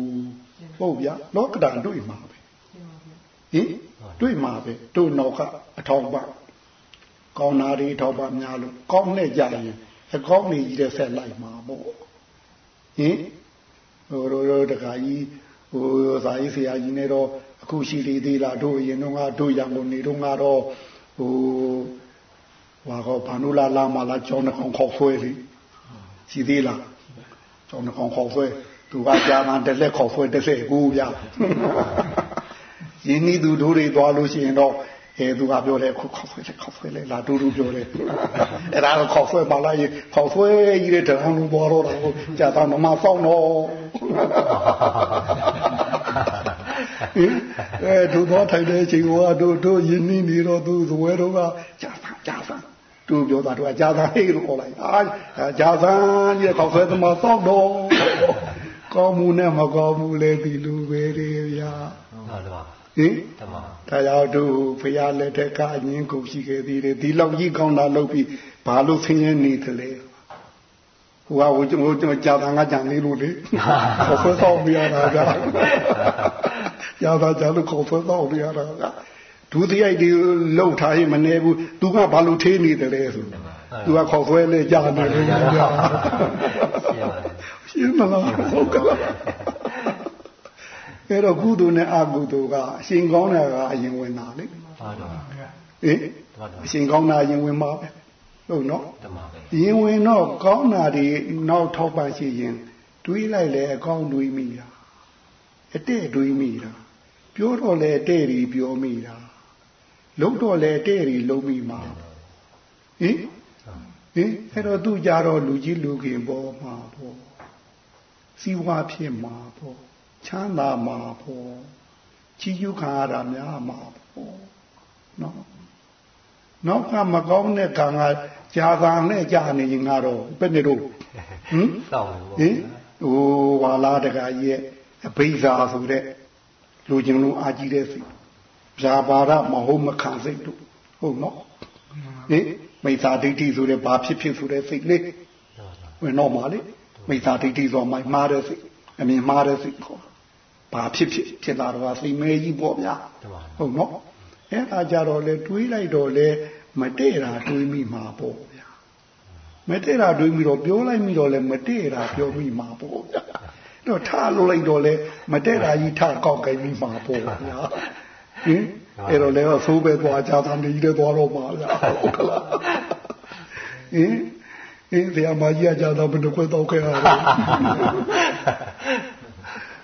ဟုတ်ဗျာလောကဒံတွေ့မှာပဲဟင်တွေ့မှာပဲတို့နောက်ကအထောက်ပံ့ကောင်းနာတွေထောက်ပံ့များလို့ကောင်းနဲ့ကြရင်အကောင်းနေကြီးတဲ့ဆက်လိုက်မှာပေါ့ဟင်ဟိုတို့တခါကြီးဟိုစာရေးဆရာကြီးနဲ့တော့အခုရှိသေးသေးလားတို့အရင်တော့ကတို့ရံကုန်နေတော့ကတော့ဟို ဟာကောဘာနုလာလာမလာကြောင်းတစ်ခေါက်ခေါက်ဆွဲလိရှိသေးလားကြောင်းတစ်ခေါက်ခေါက်ဆွဲသူကကြာမှတစ်လက်ခေါက်ဆွဲတစ်ဆက်ကိုဗျာရင်းနှီးသူတို့တွေသွားလို့ရှိရင်တော့အဲသူကပြောတယ်ခုခေါက်ဆွဲလက်ခေါက်ဆွဲလက်လာတူတူပြောတယ်အဲ့ဒါတော့ခေါက်ဆွဲပါလိုက်ခေါက်ဆွဲကြီးတဲ့တရံလုံးပေါ်တော့တာကိုကြာတော့မမဆောင်တော့အဲသူတော့ထိုင်တဲ့အချိန်ကတို့တို့ရင်းနှီးနေတော့သူသဝဲတော့ကကြာဆန်းကြာဆန်း သူပြောတာသူကကြာဆန်းဟေးလို့ခေါ်လိုက်အာကြာဆန်းကြီးခေါက်ဆွဲသမားဆောင်တော့ကောင်းမှုနဲ့မကောင်းမှုလည်းဒီလူပဲတွေဗျာဟုတ်တယ်ပါဟင်တမန်ဒါကြောင့်တို့ဖရာလက်ထက်ကအငင်းကုန်ရှိခဲ့သေးတယ်ဒီလောက်ကြီးကောင်းတာလုပ်ပြီးဘာလို့ဆင်းရဲနေသလဲဟိုကဟိုကျွန်တော်ကျွန်တော်ကြာတာငါကြံလေးလို့လေခေါ်ဆွဲတော့ပြရတာကြာကြာတာကြာလို့ခေါ်ဆွဲတော့ပြရတာက ဒုတိယဒီလှုပ်ထားရင်မနေဘူးသူကဘာလို့ထေးနေတယ်လဲဆိုသူကခေါ်ဆွဲလေကြာနေတယ်ကြာရှင်းမလားဟုတ်ကဲ့အဲ့တော့ကုသိုလ်နဲ့အကုသိုလ်ကအရှင်ကောင်းတာကအရင်ဝင်တာလေဟုတ်တယ်ပါဟင်အရှင်ကောင်းတာအရင်ဝင်ပါပဲဟုတ်နော်တမန်ရင်ဝင်တော့ကောင်းတာတွေနောက်ထောက်ပံ့ရှိရင်တွေးလိုက်လေအကောင်းတွေးမိတာအတဲ့တွေးမိတာပြောတော့လေတဲ့တွေပြောမိတာ လုံးတော့လေတဲ့တွေလုံးမိမှာဟင်ဟင်အဲ့တော့သူကြတော့လူကြီးလူခင်ပေါ်မှာပေါ့စီဝါဖြစ်မှာပေါ့ချမ်းသာမှာပေါ့ချီးကျူးခံရတာများမှာပေါ့နော်နောက်ကမကောင်းတဲ့ကံကကြာသာနဲ့ကြာနေရင်ကတော့ဘယ်နဲ့တော့ဟင်တောင်းလို့ဟင်ဟိုဝါလာတကကြီးရဲ့အဘိဇာဆိုတဲ့လူကျင်လူအာကြီးတဲ့စိတ် ဇာပါရမဟုတ်မခံစိတ်တို့ဟုတ်နော်ဟင်မိစ္ဆာဒိဋ္ဌိဆိုတဲ့ဘာဖြစ်ဖြစ်ဆိုတဲ့စိတ်လေးဝင်တော့မှာလေမိစ္ဆာဒိဋ္ဌိဆိုမှမှားတဲ့စိတ်အမြင်မှားတဲ့စိတ်ခေါ်ဘာဖြစ်ဖြစ်ဖြစ်လာတော့စိတ်မဲကြီးပေါ့ဗျာတမန်ဟုတ်နော်အဲ့ဒါကြတော့လေတွေးလိုက်တော့လေမတည့်တာတွေးမိမှာပေါ့ဗျာမတည့်တာတွေးမိတော့ပြောလိုက်မိတော့လေမတည့်တာပြောမိမှာပေါ့ဗျာတော့ထားလို့လိုက်တော့လေမတဲ့တာကြီးထားကောက်ကိုင်းပြီးမှာပေါ့ဗျာ ဟင်အဲ့တော့လည်းသိုးပဲသွားကြတာနေတယ်သွားတော့မှာဗျာဟုတ်ကလားဟင်ဟင်ဆရာမကြီးကကြာတော့ဘယ်နှခွဲတော့ခဲ့ရလဲ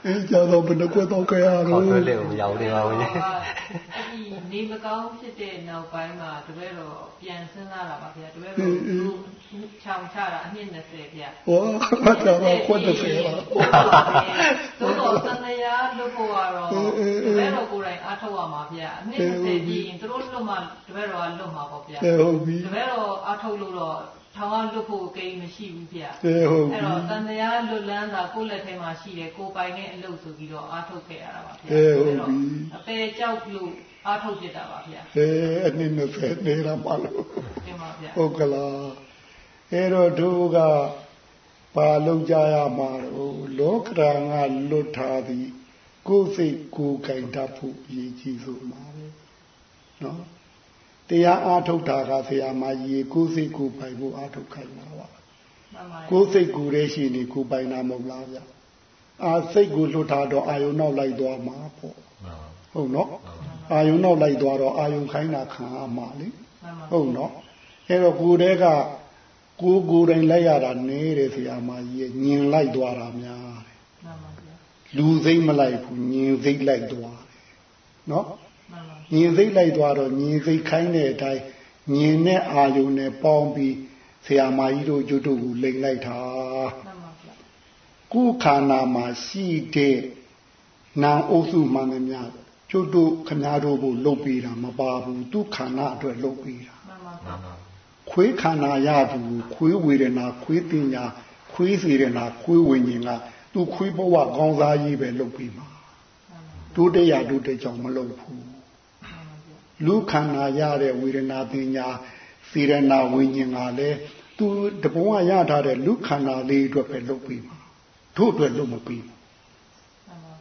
အင်းကြာတော့ဘယ်နှခွဲတော့ခဲ့ရခေါလို့က်ဆွဲလေးကိုမရောက်နေပါဘူးလေအဲ့ဒီနေမကောင်းဖြစ်တဲ့နောက်ပိုင်းမှာတပည့်တော်ပြန်စဉ်းစားတာပါဗျာတပည့်တော်သူချောင်ချတာအနှစ်20ဗျာဟောမကြာတော့ခွတ်တဲ့ဆရာသို့တော့သံတရားလွတ်ဖို့ကတော့တပည့်တော်ကိုယ်တိုင်အားထုတ်ရမှာဗျာအနှစ်20ပြီးရင်သူတို့လွတ်မှတပည့်တော်ကလွတ်မှာပေါ့ဗျာအဲဟုတ်ပြီတပည့်တော်အားထုတ်လို့တော့ ထောင်ကလွတ်ဖို့ကိန်းမရှိဘူးဗျာအဲဟုတ်ပြီအဲ့တော့တန်တရားလွတ်လန်းတာကိုယ့်လက်ထဲမှာရှိတယ်ကိုယ်ပိုင်တဲ့အလုပ်ဆိုပြီးတော့အားထုတ်ခဲ့ရတာပါဗျာအဲဟုတ်ပြီအပေကြောက်လို့အားထုတ်ဖြစ်တာပါဗျာအဲအနည်းနဲ့ဖဲနေတာမလို့တင်ပါဗျာဟုတ်ကလားအဲ့တော့တို့ကဘာလုပ်ကြရမှာတော့လောကရန်ကလွတ်ထားသည်ကိုယ်စိတ်ကိုယ်ကင်တတ်ဖို့ရည်ကြီးဆုံးပါပဲနော် တရားအားထုတ်တာကဆရာမကြီးကိုယ်စိတ်ကိုယ်ပိုင်ဖို့အားထုတ်ခိုင်းတာပါမှန်ပါကိုယ်စိတ်ကိုယ်ရဲ့ရှိနေကိုယ်ပိုင်တာမဟုတ်လားဗျအာစိတ်ကိုလွတ်ထားတော့အာယုံနောက်လိုက်သွားမှာပေါ့ဟုတ်နော်အာယုံနောက်လိုက်သွားတော့အာယုံခိုင်းတာခံရမှာလေမှန်ပါဟုတ်နော်အဲ့တော့ကိုယ်တည်းကကိုယ်ကိုယ်တိုင်လိုက်ရတာနေတယ်ဆရာမကြီးရဲ့ညင်လိုက်သွားတာများတယ်မှန်ပါဗျာလူစိတ်မလိုက်ဘူးညင်စိတ်လိုက်သွားတယ်နော်မှန်ပါ ညင်စိတ်လိုက်သွားတော့ညင်စိတ်ခိုင်းတဲ့အတိုင်းညင်နဲ့အာယုံနဲ့ပေါင်းပြီးဆရာမကြီးတို့ကျွတ်တို့ကိုလိမ်လိုက်တာမှန်ပါဗျာကိုယ်ခန္ဓာမှာရှိတဲ့နာမ်အုပ်စုမှန်သမျှကျွတ်တို့ခမားတို့ကိုလုတ်ပေးတာမပါဘူးသူခန္ဓာအတွက်လုတ်ပေးတာမှန်ပါဗျာခွေးခန္ဓာရသူခွေးဝေဒနာခွေးတင်ညာခွေးစေရနာခွေးဝိညာဉ်ကသူခွေးဘဝကောင်းစားရေးပဲလုပ်ပြီးမှာဒုတိယဒုတိယကြောင့်မလုပ်ဘူး လူခန္ဓာရတဲ့ဝေဒနာတင်ညာစေရနာဝိညာဉ်ကလည်းသူတဘဝရထားတဲ့လူခန္ဓာလေးအတွက်ပဲလုပ်ပြီးမှာတို့အတွက်လုပ်မပြီးဘူး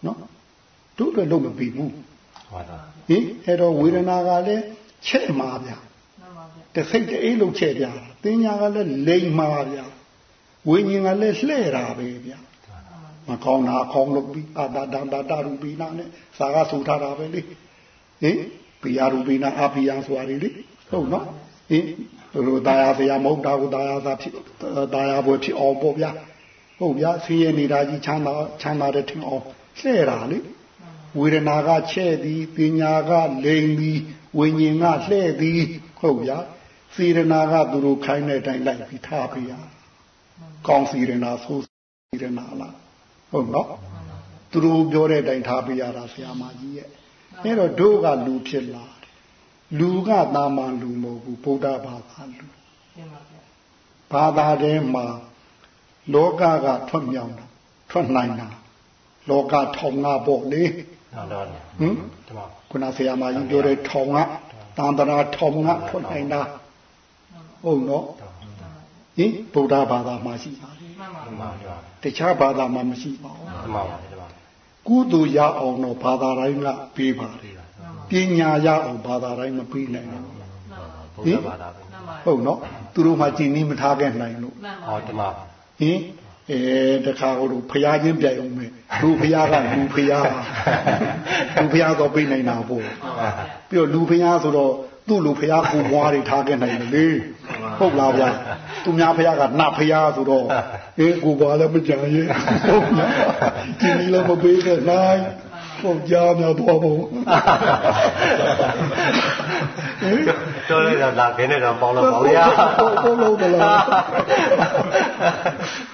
နော်တို့အတွက်လုပ်မပြီးဘူးဟုတ်ပါဟင်အဲ့တော့ဝေဒနာကလည်းချက်မှာဗျာမှန်ပါဗျာတစိတ်တအိတ်လုံးချက်ပြတာတင်ညာကလည်းလိမ်မာဗျာဝိညာဉ်ကလည်းလှဲ့တာပဲဗျာမကောင်းတာအကောင်းလို့ပြီးအာတာဒန္တာတရူပိနာနဲ့သာကဆူထားတာပဲလေဟင် ပိယရူပိနာအပိယံဆိုတာလေဟုတ်နော်ဟင်တို့တာယာဆရာမဟုတ်တာကိုတာယာသာဖြစ်တာယာဘွယ်ဖြစ်အောင်ပေါ့ဗျာဟုတ်ဗျာဆင်းရဲနေတာကြီးချမ်းသာချမ်းသာတဲ့ထင်အောင်လှဲ့တာလေဝေဒနာကချဲ့သည်ပညာကလိမ်သည်ဝိညာဉ်ကလှဲ့သည်ဟုတ်ဗျာစေရနာကသူတို့ခိုင်းတဲ့အတိုင်းလိုက်ပြီးထားပြရကောင်းစေရနာဆိုးစေရနာလားဟုတ်နော်သူတို့ပြောတဲ့အတိုင်းထားပြရတာဆရာမကြီးရဲ့ အဲ့တော့တို့ကလူဖြစ်လာတယ်လူကတာမန်လူမဟုတ်ဘူးဗုဒ္ဓဘာသာလူတင်ပါဗျာဘာသာထဲမှာလောကကထွက်မြောင်တာထွက်နိုင်တာလောကထောင်ငါပေါ့လေဟုတ်တော့ဟင်ဒီမှာခုနဆရာမကြီးပြောတဲ့ထောင်ငါတန်တရာထောင်ငါထွက်နိုင်တာဟုတ်နော်ဟင်ဗုဒ္ဓဘာသာမှာရှိတာလေမှန်ပါဒီဗျာမှာဒီမှာတခြားဘာသာမှာမရှိပါဘူးဒီမှာဒီမှာ ကုသိုလ်ရအောင်တော့ဘာသာတိုင်းကပေးပါတယ်ပညာရအောင်ဘာသာတိုင်းမပေးနိုင်ဘူးဘုရားဘာသာပဲမှန်ပါဟုတ်နော်သူတို့မှကြည်နည်းမထားခဲ့နိုင်လို့မှန်ပါဟောဒီမှာဟင်အဲတခါတို့ဖျားချင်းပြိုင်အောင်မယ်လူဖျားကလူဖျားလူဖျားတော့ပြီးနိုင်တာပေါ့ပြီးတော့လူဖျားဆိုတော့ သူ့လူဖျားကိုဘွားတွေထားခဲ့နိုင်တယ်လေဟုတ်လားဗျာသူများဖျားကနတ်ဖျားဆိုတော့အေးကိုဘွားလည်းမကြံရဲ့ဟုတ်လားဒီနည်းလည်းမပေးခဲ့နိုင်ဟုတ်ကြားများတော့ဘုံတော်လိုက်တာလာခင်းနေတော့ပေါင်းလို့ပေါ့ဗျာဟုတ်လို့တလား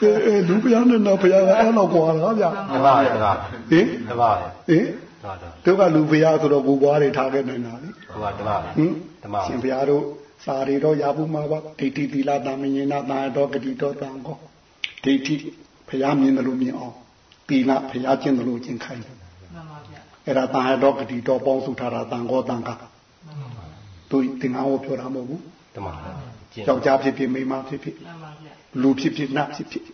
အဲလူဖျားနဲ့နတ်ဖျားကအဲ့တော့ကွာလားဗျာဒီမှာဒီမှာဟင်ဒီမှာဟင် တော့တော့တို့ကလူဖျားဆိုတော့ဘူပွားတွေထားခဲ့နိုင်တာလေဟိုကဒီမှာဟင်ဒီမှာရှင်ဖျားတို့စာရီတော့ရဘူးမှာပါဒိဋ္ဌိသီလတာမင်္ဂနာတာတော့ဂတိတော့တန်ကောဒိဋ္ဌိဖျားမြင်တယ်လို့မြင်အောင်သီလဖျားကျင့်တယ်လို့ကျင့်ခိုင်းတယ်မှန်ပါဗျာအဲ့ဒါတာတော့ဂတိတော့ပေါင်းစုထားတာတန်ကောတန်ကမှန်ပါဗျာတို့တင်ငါ့ကိုပြောတာမဟုတ်ဘူးဒီမှာကျင့်ယောက်ျားဖြစ်ဖြစ်မိန်းမဖြစ်ဖြစ်မှန်ပါဗျာလူဖြစ်ဖြစ်နတ်ဖြစ်ဖြစ်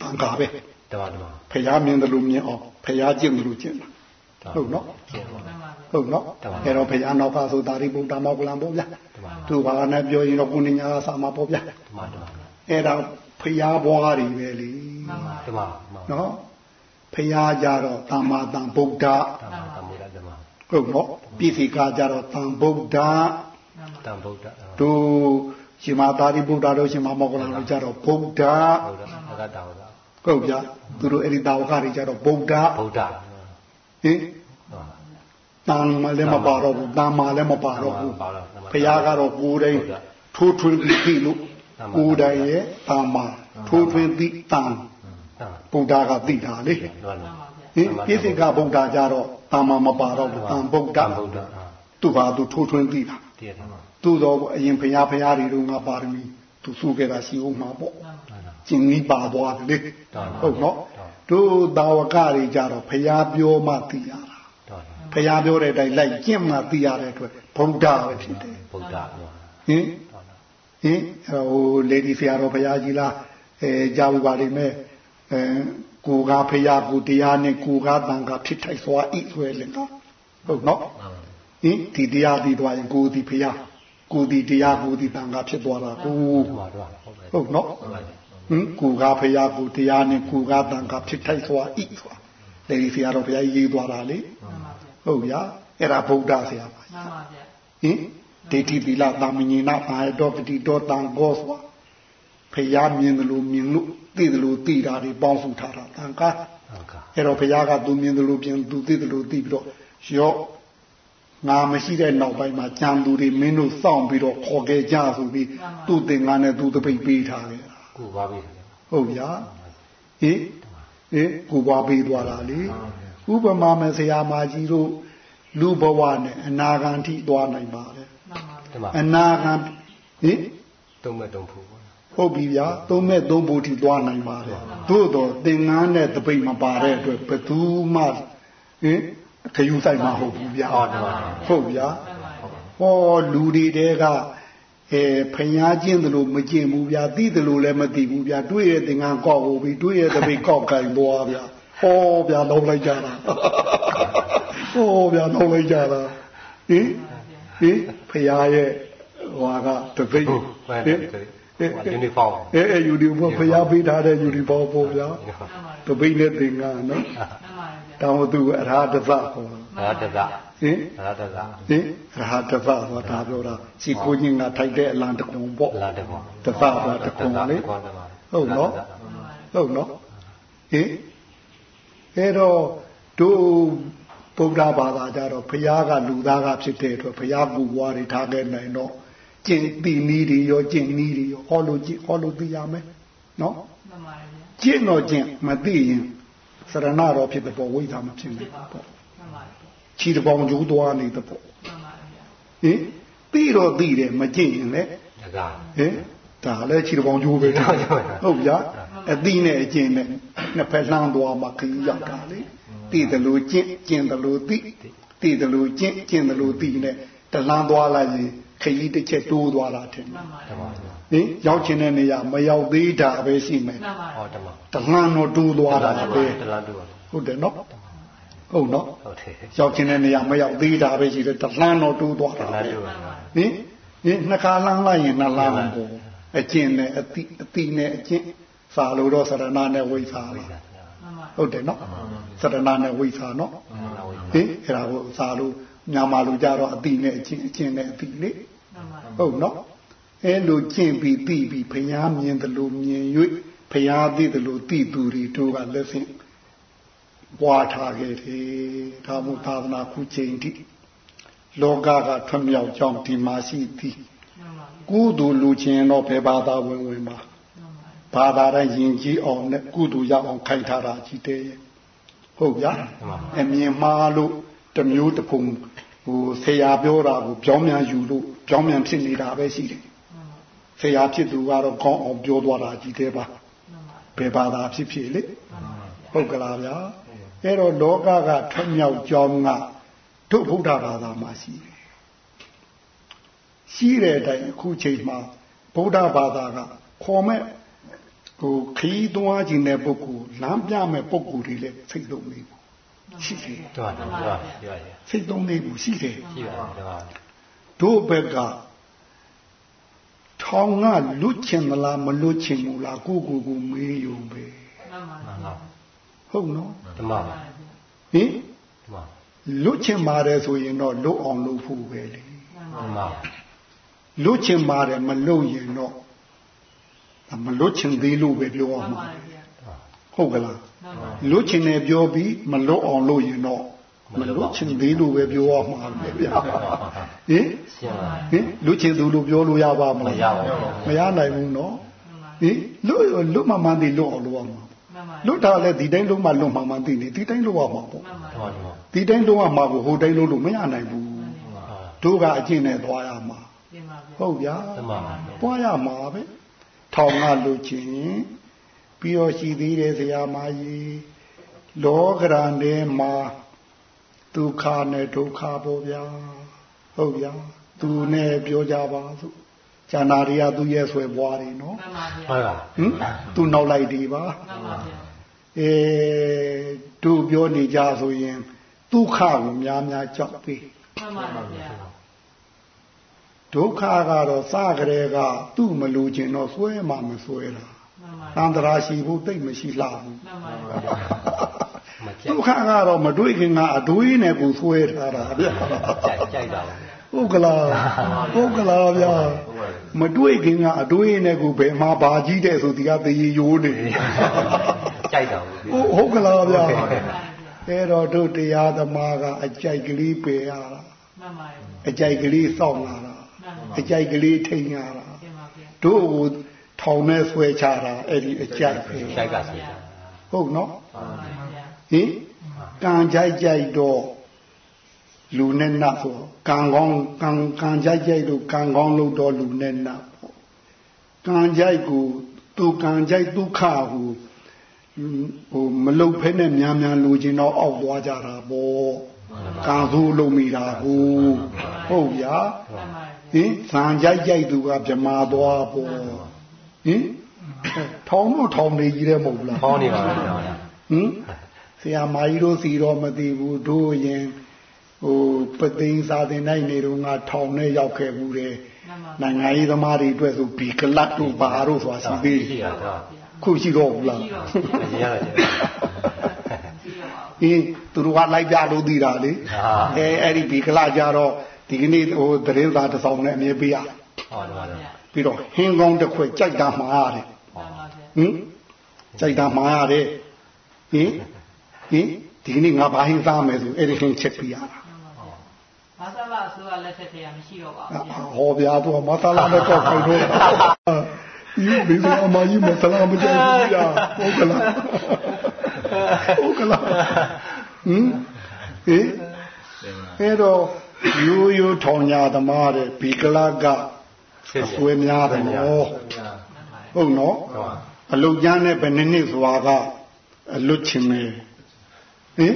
တန်ကားပဲဒီမှာဒီမှာဖျားမြင်တယ်လို့မြင်အောင်ဖျားကျင့်တယ်လို့ကျင့်တာ ဟုတ်နော်ကျင့်ပါမှန်ပါဗျာဟုတ်နော်အဲ့တော့ဖျားနောက်ကဆိုတာရိပုတ္တမောကလံပေါ့ဗျာဒီမှာသူဘာနဲ့ပြောရင်တော့ကုဏညာစာမှာပေါ့ဗျာဒီမှာဒီမှာအဲ့ဒါဖျားဘွားတွေပဲလေမှန်ပါဒီမှာနော်ဖရာကြတော့တမ္မာတန်ဗုဒ္ဓတမ္မုဒ္ဒဓမ္မဟုတ်နော်ပြည့်စိကကြတော့တန်ဗုဒ္ဓတံဗုဒ္ဓတို့ရှင်မသာရိပုတ္တတို့ရှင်မမောဂလတို့ကြတော့ဗုဒ္ဓဗုဒ္ဓအကတဝဒဟုတ်ဗျာသူတို့အဲ့ဒီတာဝကတွေကြတော့ဗုဒ္ဓဗုဒ္ဓ ဟင်တန်မလည်းမပါတော့ဘူးတန်မလည်းမပါတော့ဘူးဘုရားကတော့ကိုယ်တိုင်ထိုးထွင်းပြီးပြီလို့ကိုယ်တိုင်ရဲ့တန်မထိုးထွင်းပြီးတန်ဗုဒ္ဓကသိတာလေဟင်ပြည့်စိကဗုဒ္ဓကြတော့တန်မမပါတော့ဘူးတန်ဗုဒ္ဓတံဗုဒ္ဓသူပါသူထိုးထွင်းပြီးတာတည်တယ်မှာသူ့တော့အရင်ဘုရားဘုရားတွေတော့ငါပါရမီသူစုခဲ့တာရှိဦးမှာပေါ့ကျင်ကြီးပါသွားတယ်လေဟုတ်နော် တို့တာဝကတွေကြတော့ဘုရားပြောမှသိရတာတော်တယ်ဘုရားပြောတဲ့အတိုင်းလိုက်ကျင့်မှသိရတဲ့အတွက်ဗုဒ္ဓပဲဖြစ်တယ်ဗုဒ္ဓဟင်ဟင်ဟိုလေဒီဆရာတော်ဘုရားကြီးလားအဲကြာဘူးပါလိမ့်မယ်အဲကိုကဘုရားကိုတရားနဲ့ကိုကတန်ခါဖြစ်ထိုက်စွာဤဆွဲလေနော်ဟုတ်နော်ဟင်ဒီတရားပြီးသွားရင်ကိုဒီဘုရားကိုဒီတရားကိုဒီတန်ခါဖြစ်သွားတာကိုဓမ္မတော်ဟုတ်တယ်ဟုတ်နော် ဟင်ကိုကဘုရားကိုတရားနဲ့ကိုကတန်ခါဖြစ်ထိုက်စွာဤစွာလေဒီဆရာတော်ဘုရားကြီးရေးသွားတာလေဟုတ်ဗျာအဲ့ဒါဗုဒ္ဓဆရာပါမှန်ပါဗျာဟင်ဒိဋ္ဌိသီလတာမညိနာပါတော့ပတိတော့တန်ကောဆိုဖျားမြင်တယ်လို့မြင်လို့သိတယ်လို့သိတာတွေပေါင်းစုထားတာတန်ကားဟုတ်ကဲ့အဲ့တော့ဖျားကသူမြင်တယ်လို့ပြင်သူသိတယ်လို့သိပြီးတော့ရော့ငါမရှိတဲ့နောက်ပိုင်းမှာကြံသူတွေမင်းတို့စောင့်ပြီးတော့ခေါ်ခဲ့ကြဆိုပြီးသူ့သင်္ကန်းနဲ့သူ့တပိတ်ပေးထားတယ် ကုပါပြီဟုတ်ဗျာဟင်ဟင်ကိုပွားပေးသွားတာလေဥပမာမဲ့ဆရာမကြီးတို့လူဘဝနဲ့အနာဂံထိသွားနိုင်ပါတယ်မှန်ပါဗျာဓမ္မအနာဂံဟင်သုံးမဲ့သုံးဖို့ဟုတ်ပြီဗျာသုံးမဲ့သုံးဖို့ထိသွားနိုင်ပါတယ်သို့တော့သင်္ကန်းနဲ့တပိတ်မပါတဲ့အတွက်ဘယ်သူမှဟင်ခယူဆိုင်မှာဟုတ်ဘူးဗျာဟောဓမ္မဟုတ်ဗျာဟောလူတွေတဲက အဲဖျားကျင်းတယ်လို့မကျင်ဘူးဗျာသိတယ်လို့လည်းမသိဘူးဗျာတွေ့ရတဲ့ငါကောက်ဟိုပြီးတွေ့ရတဲ့ပိတ်ကောက်ကင်သွားဗျာဟောဗျာလုံးလိုက်ကြတာဟောဗျာလုံးလိုက်ကြတာဟင်ဟင်ဖျားရဲ့ဟွာကတပိတ်ဟုတ်ပဲတယ်ယူနီဖောင်းအဲအဲယူနီဖောင်းဖျားပေးထားတဲ့ယူနီဖောင်းပေါ့ဗျာတပိတ်နဲ့သင်္ကန်းနော်မှန်ပါဗျာ တောင်သူအရာတသခေါ်တာရာတကဟင်ရာတကဟင်ရဟတသဆိုတာပြောတာစီကိုချင်းကထိုက်တဲ့အလံတကုံပေါ့လာတယ်ပေါ့တသဆိုတာတကုံလေဟုတ်နော်ဟုတ်နော်ဟင်အဲတော့တို့ဗုဒ္ဓဘာသာကြတော့ဘုရားကလူသားကဖြစ်တဲ့အတွက်ဘုရားပူပွားတွေထားခဲ့နိုင်တော့ကျင့်တိနည်းတွေရောကျင့်နည်းတွေရောဟောလို့ကျင့်ဟောလို့သိရမယ်နော်မှန်ပါဗျာကျင့်တော့ကျင့်မသိရင် စရဏတော်ဖြစ်တဲ့ပေါ်ဝိသမဖြစ်နိုင်ဘူးပေါ့မှန်ပါဗျာခြေတစ်ပေါင်ကျိုးသွားနေတဲ့ပေါ့မှန်ပါဗျာဟင်သိတော့သိတယ်မကျင့်ရင်လည်းတကဟင်ဒါလည်းခြေတစ်ပေါင်ကျိုးပဲဟုတ်ဗျာအသိနဲ့အကျင့်နဲ့နှစ်ဖက်လှမ်းသွားမှခရီးရောက်တာလေသိတယ်လို့ကျင့်ကျင့်တယ်လို့သိသိတယ်လို့ကျင့်ကျင့်တယ်လို့သိနဲ့တလှမ်းသွားလိုက်ရင် ခရီးတစ်ချက်တိုးသွားတာထင်မှန်ပါဓမ္မဟင်ရောက်ချင်တဲ့နေရာမရောက်သေးတာပဲရှိမယ်မှန်ပါဟောဓမ္မတလှမ်းတော့တိုးသွားတာပဲတလားတူဟုတ်တယ်နော်ဟုတ်နော်ဟုတ်တယ်ရောက်ချင်တဲ့နေရာမရောက်သေးတာပဲရှိတယ်တလှမ်းတော့တိုးသွားတတာလားပဲတူဟင်ဟင်နှစ်ခါလမ်းလိုက်ရင်နှစ်လမ်းကိုအကျင့်နဲ့အတိအတိနဲ့အကျင့်စာလို့တော့စရဏနဲ့ဝိသမှာလားန်ပါဟုတ်တယ်နော်စရဏနဲ့ဝိသာနော်ဟင်အဲ့ဒါကိုစာလို့ မြန်မာလူကြတော့အတိနဲ့အကျင့်အကျင့်နဲ့အတိလေမှန်ပါဟုတ်နော်အဲလိုကျင့်ပြီးပြီးပြီးဘုရားမြင်တယ်လို့မြင်၍ဘုရားသိတယ်လို့သိသူတွေတို့ကလက်ဆင့်ပွားထားခဲ့တယ်ဒါမှသာသနာခုချိန်ထိလောကကထွမြောက်ကြောင်းဒီမှာရှိသည်မှန်ပါကုသိုလ်လူချင်းတော့ဘယ်ဘာသာဝင်ဝင်ပါဘာသာတိုင်းယဉ်ကျေးအောင်နဲ့ကုသိုလ်ရအောင်ခိုင်းထားတာကြီးတယ်ဟုတ်ဗျာအမြင်မှားလို့ တစ်မျိုးတစ်ဖုံဟိုဆရာပြောတာကိုပြောင်းမြန်ယူလို့ပြောင်းမြန်ဖြစ်နေတာပဲရှိတယ်ဆရာဖြစ်သူကတော့ကောင်းအောင်ပြောသွားတာကြီးတယ်ပါဘယ်ဘာသာဖြစ်ဖြစ်လေဟုတ်ကလားဗျာအဲ့တော့လောကကထွမြောက်ကြောင်းကတို့ဗုဒ္ဓဘာသာမှာရှိတယ်ရှိတဲ့အတိုင်းအခုချိန်မှာဗုဒ္ဓဘာသာကခေါ်မဲ့ဟိုခီးသွားခြင်းတဲ့ပုဂ္ဂိုလ်လမ်းပြမဲ့ပုဂ္ဂိုလ်တွေလည်းစိတ်လုံးနေဘူး ရှိတယ်တော်တယ်တော်တယ်စိတ်လုံးနေဘူးရှိတယ်ရှိပါတယ်တော်တို့ဘက်ကထောင်ကလွတ်ချင်သလားမလွတ်ချင်ဘူးလားကိုကိုကိုမေးယုံပဲမှန်ပါမှန်ပါဟဟုတ်နော်ဓမ္မပါဟင်ဓမ္မလွတ်ချင်ပါတယ်ဆိုရင်တော့လွတ်အောင်လုပ်ဖို့ပဲလေဓမ္မလွတ်ချင်ပါတယ်မလုပ်ရင်တော့မလွတ်ချင်သေးလို့ပဲပြောရမှန်မှာပါဗျာဟုတ်ကလားမှန်ပါ လွတ်ချင်တယ်ပြောပြီးမလွတ်အောင်လုပ်ရင်တော့မလွတ်ချင်သေးလို့ပဲပြောရမှာပဲဗျာဟင်ရှင်းပါဟင်လွတ်ချင်သူလို့ပြောလို့ရပါမမလားရပါဘူးမရနိုင်ဘူးနော်မှန်ပါဟင်လွတ်လွတ်မှမှန်သေးလွတ်အောင်လုပ်ရမှာမှန်ပါလွတ်တာလည်းဒီတိုင်းလုံးမှလွတ်မှမှန်သိနေဒီတိုင်းလုပ်ရမှာပေါ့မှန်ပါဓမ္မဓမ္မဒီတိုင်းလုံးရမှာကိုဟိုတိုင်းလုံးလို့မရနိုင်ဘူးတို့ကအကျင့်နဲ့သွားရမှာပြင်ပါဗျာဟုတ်ဗျာဓမ္မပါသွားရမှာပဲထောင်ကလူချင်း ပြီးတော့ရှိသေးတယ်ဆရာမကြီးလောကရန်ထဲမှာဒုက္ခနဲ့ဒုက္ခပေါ့ဗျာဟုတ်ဗျာသူနဲ့ပြောကြပါစို့ဇာနာရီကသူ့ရဲ့ဆွဲပွားတယ်နော်မှန်ပါဗျာဟုတ်ပါဟင်သူနောက်လိုက်ဒီပါမှန်ပါဗျာအဲတို့ပြောနေကြဆိုရင်ဒုက္ခကိုများများကြောက်ပြီမှန်ပါဗျာဒုက္ခကတော့စကြဲကသူ့မလို့ခြင်းတော့ဆွဲမှမဆွဲတာမှန်ပါ တန်တရာရှိဖို့တိတ်မရှိလှဘူးမှန်ပါဗျာမကြိုဒုက်က္ခကတော့မတွေ့ခင်ကအတွေးနဲ့ကိုဆွဲထားတာဗျာကြိုက်ကြိုက်တာဟုတ်ကလားဟုတ်ကလားဗျာမတွေ့ခင်ကအတွေးနဲ့ကိုဘယ်မှာဘာကြီးတဲ့ဆိုဒီကသေရီယိုးနေကြိုက်တာဘူးဟုတ်ဟုတ်ကလားဗျာမှန်ပါဗျာအဲ့တော့တို့တရားသမားကအကြိုက်ကလေးပယ်ရတာမှန်ပါဗျာအကြိုက်ကလေးစောင့်လာတာမှန်ပါအကြိုက်ကလေးထိန်ရတာပြင်ပါဗျာတို့ကို ထောင်နဲ့ဆွဲချတာအဲ့ဒီအကြိုက်ပဲကြိုက်ကစီဟုတ်နော်မှန်ပါဗျာဟင်ကံကြိုက်ကြိုက်တော့လူနဲ့နတ်ဆိုကံကောင်းကံကံကြိုက်ကြိုက်လို့ကံကောင်းလို့တော့လူနဲ့နတ်ပေါ့ကံကြိုက်ကိုသူကံကြိုက်ဒုက္ခကိုဟိုမလုတ်ဖဲနဲ့များများလူချင်းတော့အောက်သွားကြတာပေါ့ကံဆိုးလုံးမိတာကိုဟုတ်ဗျာမှန်ပါဟင်ဇံကြိုက်ကြိုက်သူကဗြမာသွားပေါ့ ဟင်ထောင်းတော့ထောင်းနေကြီးတယ်မဟုတ်ဘူးလားဟောနေပါဗျာဟင်ဆရာမကြီးတို့စီတော့မသိဘူးတို့ရင်ဟိုပသိန်းစာတင်နိုင်နေတော့ငါထောင်နဲ့ရောက်ခဲ့ဘူးတယ်မှန်ပါနိုင်ငံရေးသမားတွေအတွက်ဆိုဘီကလတ်တို့ဘာတို့ဆိုတာရှိသေးရှိတယ်ရတော့ခုရှိတော့ဘူးလားရှိတော့အရင်ကတော့ရှိတော့ပါဟင်သူတို့ကလိုက်ပြလို့သိတာလေဟာအဲအဲ့ဒီဘီကလတ်ကြတော့ဒီကနေ့ဟိုသတင်းစာတစ်စောင်နဲ့အမြဲပေးရဟောတယ်ပါတော့ ပြီးတော့ဟင်းကောင်းတစ်ခွက်ကြိုက်တာမှားရတယ်မှန်ပါဗျာဟင်ကြိုက်တာမှားရတယ်ဟင်ဟင်ဒီကနေ့ငါဘာဟင်းစားမယ်ဆိုအဲ့ဒီဟင်းချက်ပြရတာဘာသာလာဆိုရလက်ထက်တည်းမရှိတော့ပါဘူးဗျာဟောဗျာသူကမဆလာနဲ့ကောက်ခိုင်းတော့ဒီဘီဇအမကြီးမဆလာမကြိုက်ဘူးဗျာဟုတ်ကလားဟုတ်ကလားဟင်ဟင်အဲ့တော့ရိုးရိုးထောင်ညာသမားတဲ့ဘီကလာက ဖြစ်ဆွေးများတယ်နော်ဟုတ်နော်အလုတ်ကျမ်းနဲ့ဘယ်နှစ်နှစ်စွာကအလွတ်ချင်မယ်ဟင်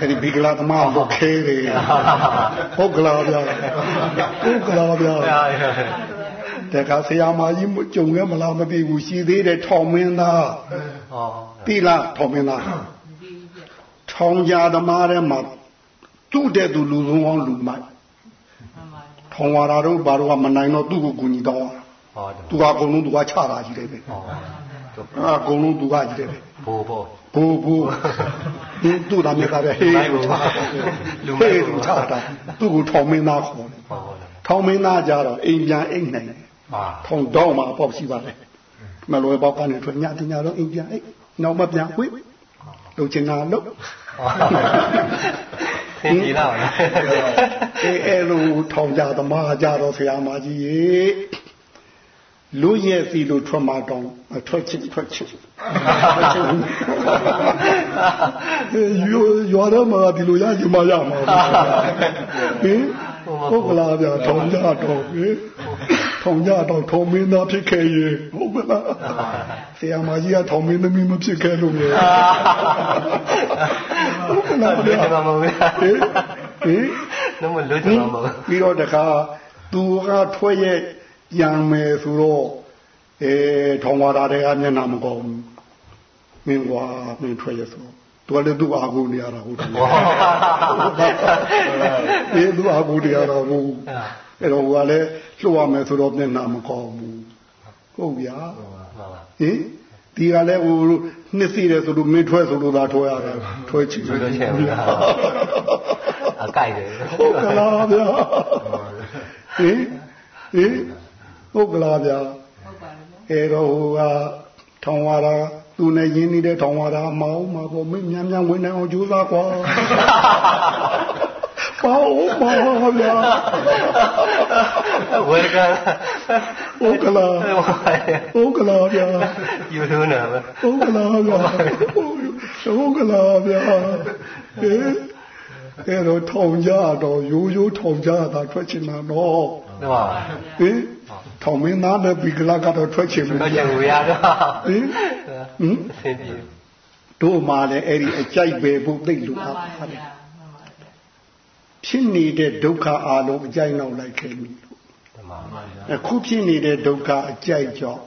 အဲ့ဒီဘီကလာသမားတော့ခဲတယ်ဟုတ်ကလားဗျာဟုတ်ကလားဗျာတခါဆရာမကြီးကြုံခဲ့မလားမသိဘူးရှိသေးတယ်ထောင်မင်းသားဟောတိလားထောင်မင်းသားဒီဗျာထောင်ကြသမားထဲမှာသူ့တဲ့သူလူဆုံးအောင်လူမိုက်မှန်ပါဗျာ ထောင်ဝါရာတို့ဘာတို့ကမနိုင်တော့သူ့ကိုကူညီတော့ဟောတယ်သူကအကုန်လုံးသူကချတာကြီးတယ်ပဲဟောအကုန်လုံးသူကကြီးတယ်ပဲဘိုးဘိုးဘူဘူဒီသူ့သားမြတ်ကပဲဟေးလူမိုက်လူဘူးဟေးလူချတာသူ့ကိုထောင်မင်းသားခေါ်တယ်ဟောတယ်ထောင်မင်းသားကြတော့အိမ်ပြန်အိမ်နိုင်တယ်ဟာထောင်တော့မှာပေါ့ရှိပါတယ်မလွယ်ပေါက်ကနေထွက်ညတညတော့အိမ်ပြန်အိမ်နောက်မပြန်ဝိလုံချင်တာလို့ သင်ကြည့်တော့အဲအဲ့လိုထောင်ကြသမားကြတော့ဆရာမကြီးရေလူရဲ့စီလိုထွက်မှာတောင်းအထွက်ချင်ထွက်ချင်ထွက်ချင်ယူယူရမှာဒီလိုရယူမရမှာဟင်ဟုတ်ကလားဗျာထောင်ကြတော့ဟင် ထောင်ကြတော့ထောင်မင်းသားဖြစ်ခဲ့ရေဟုတ်ကလားဆရာမကြီးကထောင်မင်းသမီးမဖြစ်ခဲ့လို့လေဟုတ်ကလားလွတ်ချဗျာင်မှာမဟုတ်ဟင်ဟင်ဘူးနမလွတ်ချင်မှာမဟုတ်ပြီးတော့တခါသူကထွက်ရဲ့ရံမယ်ဆိုတော့အဲထောင်ဝါတာတွေကမျက်နှာမကောင်းဘူးမင်းကွာမင်းထွက်ရဲ့ဆိုသူကလည်းသူ့အာကိုနေရတာဟုတ်တယ်အေးသူ့အာကိုနေရတာဟုတ် အဲ့တော့ဟိုကလည်းလှုပ်ရမယ်ဆိုတော့မျက်နှာမကောင်းဘူးဟုတ်ဗျာဘူးမှန်ပါဟင်ဒီကလည်းဟိုနှစ်စီတယ်ဆိုလို့မင်းထွက်ဆိုလို့သာထွက်ရတယ်ထွက်ချင်ကျွေးလို့ချင်ဘူးလားအကြိုက်တယ်ဟုတ်ကလားဗျာဟင်ဟင်ဟုတ်ကလားဗျာဟုတ်ပါတယ်နော်အဲတော့ဟိုကထောင်ဝါတာသူနဲ့ရင်းနေတဲ့ထောင်ဝါတာမအောင်မှာပေါ့မင်းမြန်မြန်ဝင်နိုင်အောင်ကြိုးစားကွာ ပေါ့ပါဗျာဝယ်ကဟုတ်ကလားဟုတ်ကလားဗျာယူလို့နာမဟုတ်ကလားဗျာဟုတ်ကလားဗျာဟဲ့အဲ့တော့ထောင်ကြတော့ရိုးရိုးထောင်ကြတာထွက်ချင်တာတော့တော့ဟင်ထောင်မင်းသားနဲ့ဘီကလာကတော့ထွက်ချင်ဘူးတော့ချင်ဘူးရတော့ဟင်ဟင်အဆင်ပြေတို့မှလည်းအဲ့ဒီအကြိုက်ပဲဖို့သိလို့မှန်ပါပါတယ်ဗျာမှန်ပါဗျာ ဖြစ်နေတဲ့ဒုက္ခအလုံးအကြိုက်နောက်လိုက်ခဲ့ပြီလို့ဓမ္မအခုဖြစ်နေတဲ့ဒုက္ခအကြိုက်ကြောင့်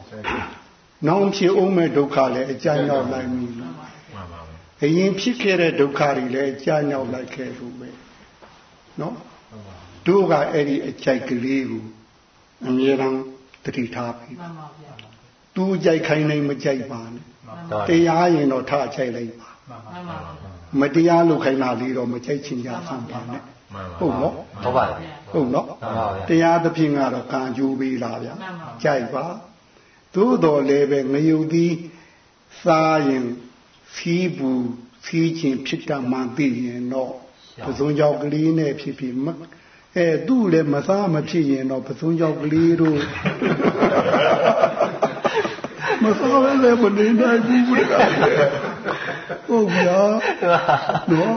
နောင်ဖြစ်အောင်မဲ့ဒုက္ခလည်းအကြိုက်နောက်လိုက်ပြီလို့မှန်ပါပဲအရင်ဖြစ်ခဲ့တဲ့ဒုက္ခတွေလည်းအကြိုက်နောက်လိုက်ခဲ့လို့ပဲနော်တို့ကအဲ့ဒီအကြိုက်ကလေးကိုအမြဲတမ်းတတိထားပြီမှန်ပါဗျာသူကြိုက်ခိုင်းနိုင်မကြိုက်ပါနဲ့တော့တရားရင်တော့ထားကြိုက်လိုက်ပါမှန်ပါဗျာမတရားလုပ်ခိုင်းတာလေးတော့မကြိုက်ချင်ကြဆန်းပါနဲ့မှန်ပါ ဟုတ်နော်ဟုတ်ပါဗျာဟုတ်နော်မှန်ပါဗျာတရားသဖြင့်ကတော့ကံကြိုးပေးလာဗျာမှန်ပါကြိုက်ပါသို့တော်လည်းပဲငရုတ်သည်စားရင်ဖီးဘူးဖီးခြင်းဖြစ်တတ်မှန်သိရင်တော့ပစုံကြောက်ကလေးနဲ့ဖြစ်ဖြစ်မအဲသူ့လည်းမစားမဖြစ်ရင်တော့ပစုံကြောက်ကလေးတို့ မစားလည်းမနေနိုင်ဘူးဗျာဟုတ်ဗျာနော်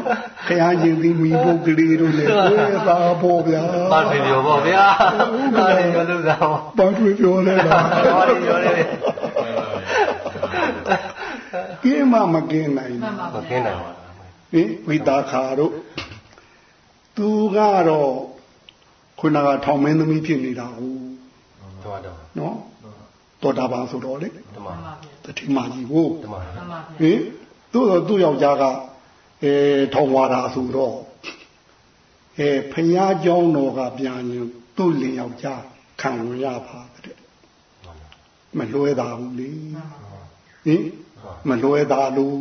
ခရချင်းသည်မိဖို့ကလေးတို့လည်းဝဲသားဖို့ဗျာပါပြီပြောပေါ့ဗျာပါပြီပြောလို့သာဘာတွေပြောလဲလားပါပြီပြောလေကင်းမှမကင်းနိုင်မှန်ပါမဗျာကင်းနိုင်ပါဟင်ဝိတာခါတို့သူကတော့ခုနကထောင်မင်းသမီးဖြစ်နေတာဟုတ်တော့တော့နော် တော်တာပါဆိုတော့လေ ဓမ္မ မှန်ပါဗျာ တတိမာကြီးကို ဓမ္မ မှန်ပါ ဟင်သူ့တော့သူ့ယောက်ျားကအဲထောင်ဝါတာဆိုတော့အဲဖျားเจ้าတော်ကပြန်ရင်သူ့လင်ယောက်ျားခံဝင်ရပါတဲ့မလွဲတာဘူးလေဟင်မလွဲတာလို့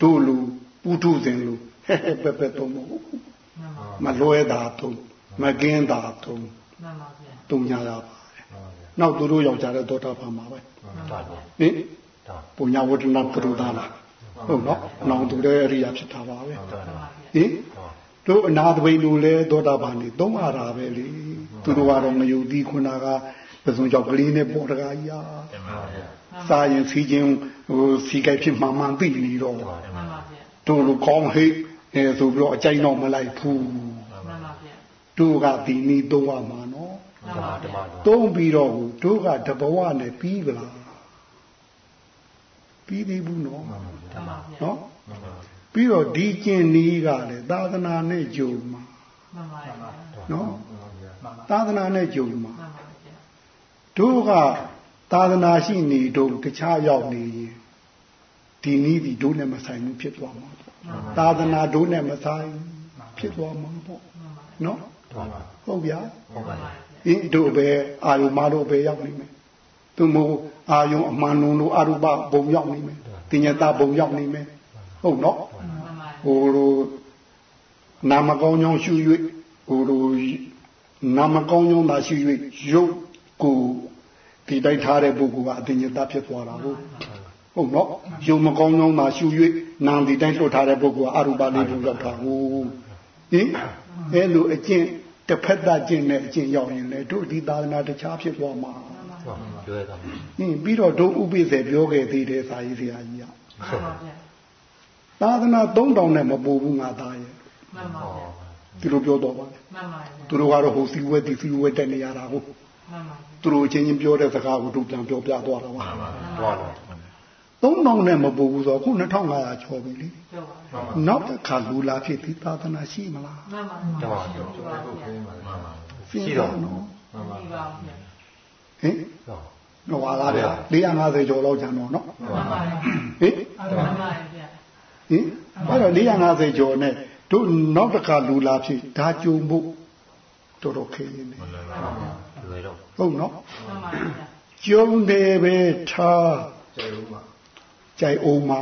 တို့လူပုထုဇဉ်လူဟဲ့ဟဲ့ပက်ပက်တော့မဟုတ်ဘူး မှန်ပါ မလွဲတာတုံးမကင်းတာတုံး မှန်ပါဗျာ တုံညာရပါတယ် နောက်သူတို့ယောက်ျားတဲ့သောတာပန်ပါပဲမှန်ပါဗျာဟင်တော့ပုညာဝတ္တနာပရုဒါနာဟုတ်နော်နောင်သူလည်းအရိယာဖြစ်တာပါပဲမှန်ပါဗျာဟင်တို့အနာတပိန်လူလဲသောတာပန်နေသုံးရတာပဲလေသူတို့ကတော့မယုံသည်ခုနကပစုံကြောက်ကလေးနဲ့ပေါ်တကားကြီးတင်ပါဗျာစာရင်စီချင်းဟိုစီကြိုက်ဖြစ်မှန်မှန်သိနေတော့မှန်ပါဗျာတို့လူကောင်းဟိတ်အဲဆိုပြီးတော့အကြိုက်တော့မလိုက်ဘူးမှန်ပါဗျာတို့ကဒီနီးသုံးရမှာနော်မှန်ပါဓမ္မဗျာတော့ သုံးပြီးတော့ဟိုတို့ကတဘဝနဲ့ပြီးကြလားပြီးသေးဘူးနော်မှန်ပါဗျာနော်ပြီးတော့ဒီကျင်နီးကလည်းသာသနာနဲ့ကြုံမှာမှန်ပါဗျာနော်သာသနာနဲ့ကြုံမှာမှန်ပါဗျာတို့ကသာသနာရှိနေတို့တခြားရောက်နေရင်ဒီနည်းဒီတို့နဲ့မဆိုင်ဘူးဖြစ်သွားမှာပေါ့သာသနာတို့နဲ့မဆိုင်ဖြစ်သွားမှာပေါ့နော်ဓမ္မဟုတ်ဗျာဟုတ်ပါ အင်းတို့ပဲအာယုမတို့ပဲရောက်နေမယ်သူမို့အာယုအမှန်လုံးတို့အရူပဘုံရောက်နေမယ်တင်ညတဘုံရောက်နေမယ်ဟုတ်နော်မှန်ပါဟိုလိုနာမကောင်းကြောင်းရှု၍ဟိုလိုနာမကောင်းကြောင်းသာရှု၍ရုပ်ကိုဒီတိုက်ထားတဲ့ပုဂ္ဂိုလ်ကအတင်ညတဖြစ်သွားတာဟုတ်ဟုတ်နော်ယုံမကောင်းကြောင်းသာရှု၍နာမ်ဒီတိုင်းလွတ်ထားတဲ့ပုဂ္ဂိုလ်ကအရူပလေးဘုံရောက်တာဟုတ်ဟင်အဲလိုအကျင့် တစ်ဖက်သားကျင့်တဲ့အကျင့်ရောက်ရင်လေတို့ဒီသာသနာတခြားဖြစ်သွားမှာပြောရတာဟင်ပြီးတော့တို့ဥပိ္ပစေပြောခဲ့သေးတယ်စာရေးဆရာကြီးကမှန်ပါဗျာသာသနာ3000နဲ့မပူဘူးငါသားရဲ့မှန်ပါဗျာဒီလိုပြောတော့ပါလေမှန်ပါဗျာသူတို့ကတော့ဟိုစီဝဲတီစီဝဲတက်နေရတာကိုမှန်ပါသူတို့ချင်းချင်းပြောတဲ့စကားကိုတို့ပြန်ပြောပြသွားတာပါတော့တော့ 3000နဲ့မပူဘူးဆိုတော့ခု2500ကျော်ပြီလေပြောပါနောက်တစ်ခါလူလာဖြစ်ဒီသာသနာရှိမလားမှန်ပါဓမ္မမှန်ပါဗျာမှန်ပါရှိတော့နော်မှန်ပါဗျာဟင်တော့တော့ဟာလားဗျာ450ကျော်လောက်ကျန်တော့နော်မှန်ပါဗျာဟင်မှန်ပါဗျာဟင်အဲ့တော့450ကျော်နဲ့တို့နောက်တစ်ခါလူလာဖြစ်ဒါကြုံဖို့တော်တော်ခေရင်နေလွယ်တော့ဟုတ်နော်မှန်ပါဗျာကျုံတယ်ပဲထားကြို က်အောင်ပါ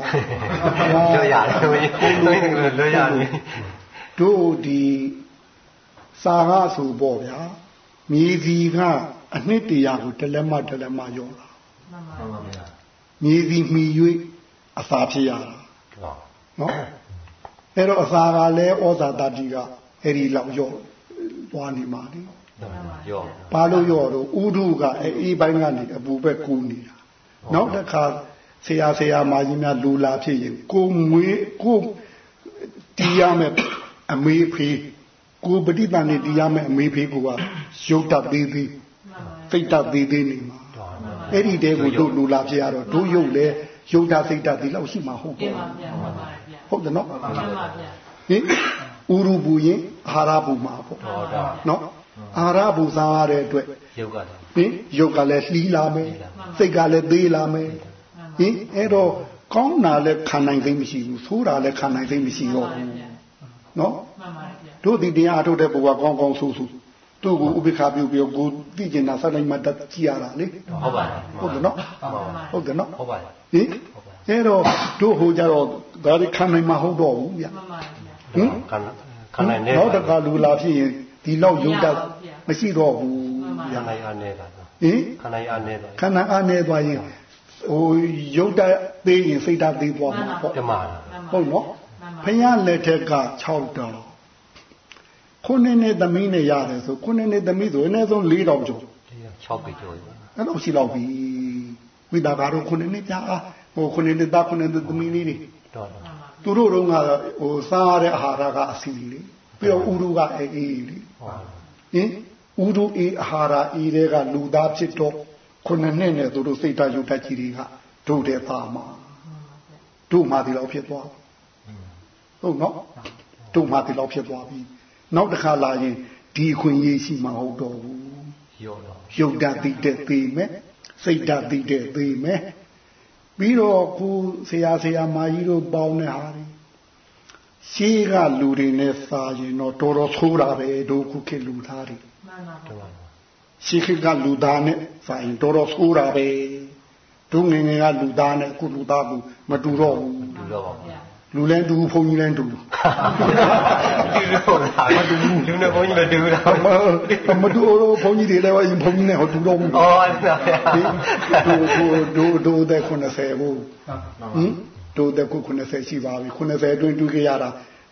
လွတ်ရတယ်ဘုန်းကြီးဘုန်းကြီးလွတ်ရတယ်တို့ဒီစာကဆိုပေါ့ဗျာမြေစီကအနှစ်တရာကိုတလက်မတလက်မရောတာမှန်ပါဟုတ်ပါဗျာမြေစီမှီ၍အစာဖြစ်ရတာဟုတ်နော်အဲ့တော့အစာကလည်းဩဇာတတိကအဲ့ဒီလောက်ရောသွားနေမှာလေရောဘာလို့ရောတော့ဥဒုကအဲ့အေးပိုင်းကနေအပူပဲကူးနေတာနောက်တစ်ခါ ဆရာဆရာမကြီးများလူလာဖြစ်ရင်ကိုမွေးကိုတီးရမယ်အမေဖေးကိုပဋိသန္ဓေတီးရမယ်အမေဖေးကိုကရုပ်တသေးသေးမှန်ပါစိတ်တသေးသေးနေမှာအဲ့ဒီတဲကိုတို့လူလာဖြစ်ရတော့တို့ရုပ်လဲရုပ်တစိတ်တသေးလောက်ရှိမှာဟုတ်ပြင်ပါပါဗျာမှန်ပါဗျာဟုတ်တယ်နော်မှန်ပါဗျာဟင်ဥရုပူရင်အာဟာရပူမှာပေါ့ဟုတ်တော့နော်အာဟာရပူစားရတဲ့အတွက်ရုပ်ကလည်းဟင်ရုပ်ကလည်းလှီးလာမယ်စိတ်ကလည်းသေးလာမယ် ဟင်အဲ့တော့ကောင်းတာလည်းခံနိုင်သိမရှိဘူးဆိုးတာလည်းခံနိုင်သိမရှိတော့ဘူးနော်မှန်ပါဗျာတို့ဒီတရားအထုတ်တဲ့ပုဂ္ဂိုလ်ကကောင်းကောင်းဆိုးဆိုးသူ့ကိုဥပိ္ပခပြုပြီးကိုသိကျင်တာစတိုင်းမှာတက်ကြည့်ရတာလေဟုတ်ပါတယ်ဟုတ်တယ်နော်ဟုတ်တယ်နော်ဟုတ်ပါတယ်ဟင်အဲ့တော့တို့ဟိုကြတော့ဒါတွေခံနိုင်မှာဟုတ်တော့ဘူးဗျမှန်ပါဗျာဟင်ခံခံနိုင်နေနောက်တစ်ခါလူလာဖြစ်ရင်ဒီလောက်ရုပ်တတ်မရှိတော့ဘူးခံဗျနိုင်အားနေတာဟင်ခံနိုင်အားနေတာခန္ဓာအားနေသွားရင် ဟိုရုပ်တတ်သေးရင်စိတ်တတ်သေးသွားမှာပေါ့တမန်ဟုတ်နော်ဖယားလက်ထက်က6တောင်ခုနှစ်နှစ်သမီးနဲ့ရတယ်ဆိုခုနှစ်နှစ်သမီးဆိုအနည်းဆုံး4တောင်ကျော်6ပြီကျော်အဲ့လိုရှိတော့ပြီဝိဒါကတော့ခုနှစ်နှစ်ပြအာဟိုခုနှစ်နှစ်သားခုနှစ်နှစ်သမီးလေးတွေတော့သူတို့တုန်းကတော့ဟိုစားရတဲ့အာဟာရကအစီလေပြီးတော့ဥရုကအေးအေးလေဟုတ်ဟင်ဥရုအေးအာဟာရအေးတွေကလူသားဖြစ်တော့ ခုနှစ်နှစ်နဲ့သူတို့စိတ်ဓာတ်ရုပ်ဓာတ်ကြီးတွေကဒုတဲ့သားမှာတို့မှဒီလောက်ဖြစ်သွားဟုတ်နော်တို့မှဒီလောက်ဖြစ်သွားပြီနောက်တစ်ခါလာရင်ဒီခွင့်ရေးရှိမှာဟုတ်တော့ဘူးရောတော့ရုပ်ဓာတ်သိတဲ့သိမယ်စိတ်ဓာတ်သိတဲ့သိမယ်ပြီးတော့ခုဆရာဆရာမကြီးတို့ပေါင်းတဲ့ဟာတွေရှေးကလူတွေနဲ့စာရင်တော့တော်တော်ဆိုးတာပဲတို့ခုခေတ်လူသားတွေမှန်ပါဗျာ ရှေးခေတ်ကလူသားနဲ့စာရင်တော်တော်ဆိုးတာပဲတို့ငယ်ငယ်ကလူသားနဲ့ခုလူသားကူမတူတော့ဘူးလူတော့ပါဗျာလူလဲတူဘုန်းကြီးလဲတူဒီလိုလာမတူဘူးလူနဲ့ဘုန်းကြီးမတူတာမမတူတော့ဘုန်းကြီးတွေလည်းဘုန်းကြီးနဲ့ဟောတူတော့ဘူးအော်အဲ့ဒါဗျာဒို့ဒို့ဒို့တဲ့90ဘူးဟင်ဒို့တဲ့90ရှိပါပြီ90အတွင်းတွေ့ကြရတာ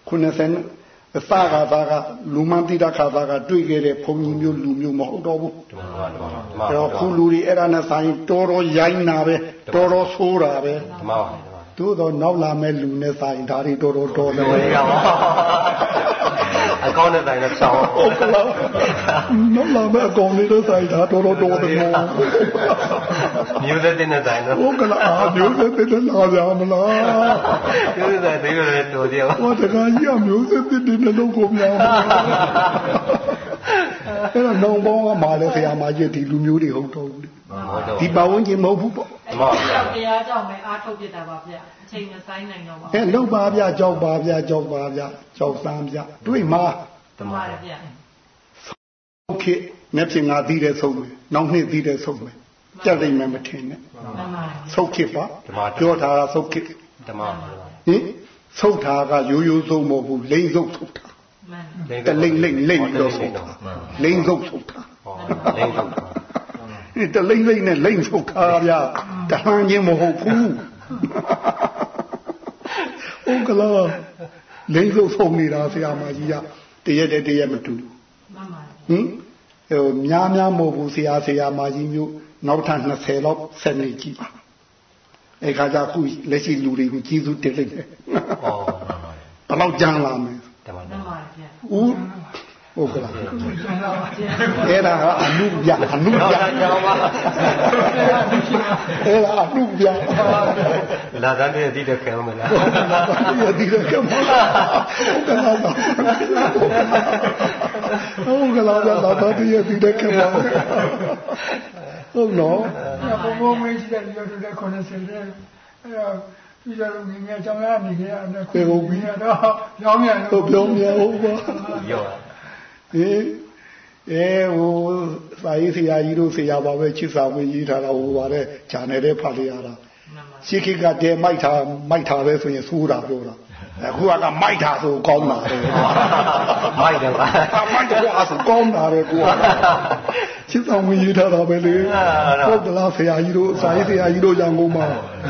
90 အစကသာကလူမန်တိတခါသာကတွေ့ခဲ့တဲ့ဘုံကြီးမျိုးလူမျိုးမဟုတ်တော့ဘူးဒီမှာဒီမှာဒီမှာအဲ့တော့ခုလူတွေအဲ့ဒါနဲ့ဆိုင်တော်တော်ရိုင်းတာပဲတော်တော်ဆိုးတာပဲဒီမှာဒီမှာ သို့တော့နောက်လာမဲ့လူနဲ့ဆိုင်ဒါတွေတော်တော်တော်တယ်ဝေးရပါအကောင့်နဲ့တိုင်နဲ့ဆောင်းဟုတ်ကလားနောက်လာမဲ့အကောင်လေးနဲ့ဆိုင်ဒါတော်တော်တော်တယ်မောမျိုးသက်တဲ့နဲ့တိုင်တော့ဟုတ်ကလားအာမျိုးသက်တဲ့လာကြမလားမျိုးသက်တဲ့သေးတယ်တော်တယ်ဟောတခါကြီးကမျိုးစစ်တစ်တစ်နှလုံးကိုမြောင်း အဲ့တော့နောင်ပေါင်းကမာလဲဆရာမကြီးဒီလူမျိုးတွေဟုတ်တော့ဘူးလေဟုတ်တော့ဒီပဝန်းကျင်မဟုတ်ဘူးပေါ့အဲ့ဒီကြောင့်တရားကြောင့်ပဲအားထုတ်ပြတာပါဗျာအချိန်မဆိုင်နိုင်တော့ပါအဲလှုပ်ပါဗျကြောက်ပါဗျကြောက်ပါဗျကြောက်စမ်းဗျတွေ့မှာတမန်ဗျာဟုတ်ခေမျက်ပြင်ငါသီးတဲ့ဆုံးမယ်နောက်နှစ်သီးတဲ့ဆုံးမယ်ကြက်လိမ့်မယ်မထင်နဲ့မှန်ပါဗျာဆုတ်ခေပါပြောထားတာဆုတ်ခေဓမ္မဟင်ဆုတ်တာကရိုးရိုးဆုံးမဟုတ်ဘူးလိမ့်ဆုတ်ဆုတ် တာမှန်တလိမ့်လိမ့်လိမ့်ပြီးတော့ဆုတ်တာလိမ့်ဆုတ်ဆုတ်တာဟောလိမ့်တော့ဒီတလိမ့်လိမ့်နဲ့လိမ့်ဆုတ်တာဗျာတဟန်ချင်းမဟုတ်ဘူးဟုတ်ကလားလိမ့်ဆုတ်ဆုံးနေတာဆရာမကြီးကတရက်တည်းတရက်မတူဘူးမှန်ပါဟင်ဟိုများများမဟုတ်ဘူးဆရာဆရာမကြီးမျိုးနောက်ထပ်20လောက်ဆက်နေကြည့်ပါအဲခါကျအခုလက်ရှိလူတွေကိုကြီးစုတင်လိုက်တယ်ဟောဘယ်တော့ကြမ်းလာမယ်ဓမ္မမှန် ပါဗျာဦးဟုတ်ကလားအဲ့ဒါကအနုပြအနုတော့ပြကြောင်းပါအဲ့ဒါအနုပြလာတဲ့တည်းတည်တဲ့ခဲအောင်မလားဒီလိုကမဟုတ်ကလားဟုတ်ကလားလာတော့ဒီရဒီတဲ့ကမဟုတ်နော်ဘုံဘုံမေးကြည့်တဲ့ရုပ်တွေ90တဲ့အဲတော့ ပြီးတော့ငငယ်ကြောင်ရနေကြတယ်ခုပြီးတော့ရောင်းမြန်ဟုတ်ပြောမြဟုတ်ပါရောဟေးအဲဟိုစာရေးဆရာကြီးတို့ဆရာပါပဲချစ်စာမင်းရေးထားတာဟိုပါတဲ့ဂျာနယ်တဲ့ဖတ်လိုက်ရတာ ရှိခိကတဲမိုက်တာမိုက်တာပဲဆိုရင်သိုးတာပြောတာအခုကမိုက်တာဆိုကောင်းတာတယ်မိုက်တယ်ပါအမိုက်တော့အဆိုကောင်းတာလေကိုကချစ်ဆောင်ဝင်ရေးထားတာပဲလေဟုတ်ကလားဆရာကြီးတို့စာရေးဆရာကြီးတို့ရန်ကုန်မှာ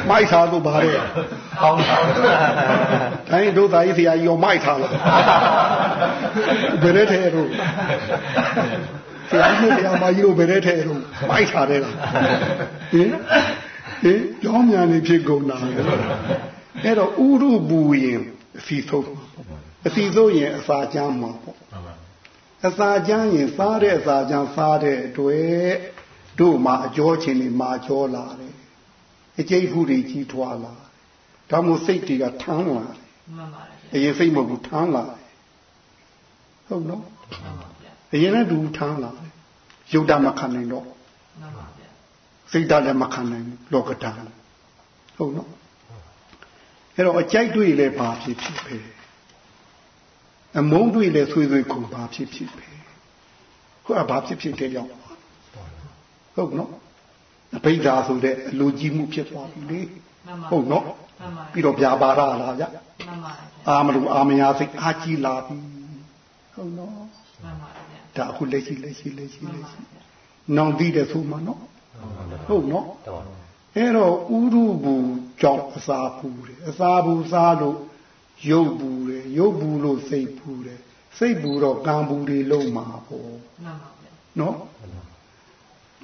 မိုက်ထားလို့ဗါတဲ့ကောင်းတာတိုင်းတို့စာရေးဆရာကြီးရောမိုက်ထားလားဘယ်နဲ့ထဲတို့ဆရာကြီးဆရာမကြီးတို့ဘယ်နဲ့ထဲတို့မိုက်ထားတယ်လားဟင် ဟင်ကြောင်းမြန်နေဖြစ်ကုန်တာအဲ့တော့ဥရုပူရင်အစီဆုံးအစီဆုံးရင်အစာချမ်းမှာပေါ့အစာချမ်းရင်စားတဲ့အစာချမ်းစားတဲ့အတွက်တို့မှာအကျော်ချင်းတွေမာကျော်လာတယ်အကျိတ်ဘူးတွေကြီးထွားလာဒါမို့စိတ်တွေကထမ်းလာတယ်မှန်ပါတယ်ဗျာအရင်စိတ်မဟုတ်ဘူးထမ်းလာတယ်ဟုတ်နော်မှန်ပါဗျာအရင်လည်းဒူထမ်းလာတယ်ယုတ်တမခံနိုင်တော့မှန်ပါဗျာ စိတ်ဓာတ်လည်းမခံနိုင်ဘူးလောကဓာတ်ဟုတ်နော်အဲ့တော့အကြိုက်တွေ့လည်းဘာဖြစ်ဖြစ်ပဲအမုန်းတွေ့လည်းဆွေးဆွေးခုဘာဖြစ်ဖြစ်ပဲခုကဘာဖြစ်ဖြစ်တဲ့ကြောင့်ဟုတ်နော်အဘိဓါဆိုတဲ့အလိုကြီးမှုဖြစ်သွားပြီလေမှန်ပါဟုတ်နော်မှန်ပါပြီးတော့ဗျာပါရလာဗျမှန်ပါတယ်ဗျာအာမလို့အာမယာစိတ်အားကြီးလာပြီဟုတ်နော်မှန်ပါတယ်ဗျာဒါအခုလက်ရှိလက်ရှိလက်ရှိမှန်လက်ပါရှိဗျာနောင်ပြီးတဲ့ဆိုမှနော် ဟုတ်နော်တော့အဲ့တော့ဥရုဘူးကြောင့်အစာပူတယ်အစာပူစားလို့ရုပ်ပူတယ်ရုပ်ပူလို့စိတ်ပူတယ်စိတ်ပူတော့ကံပူတွေလုံးမှာပေါ့မှန်ပါဗျာနော်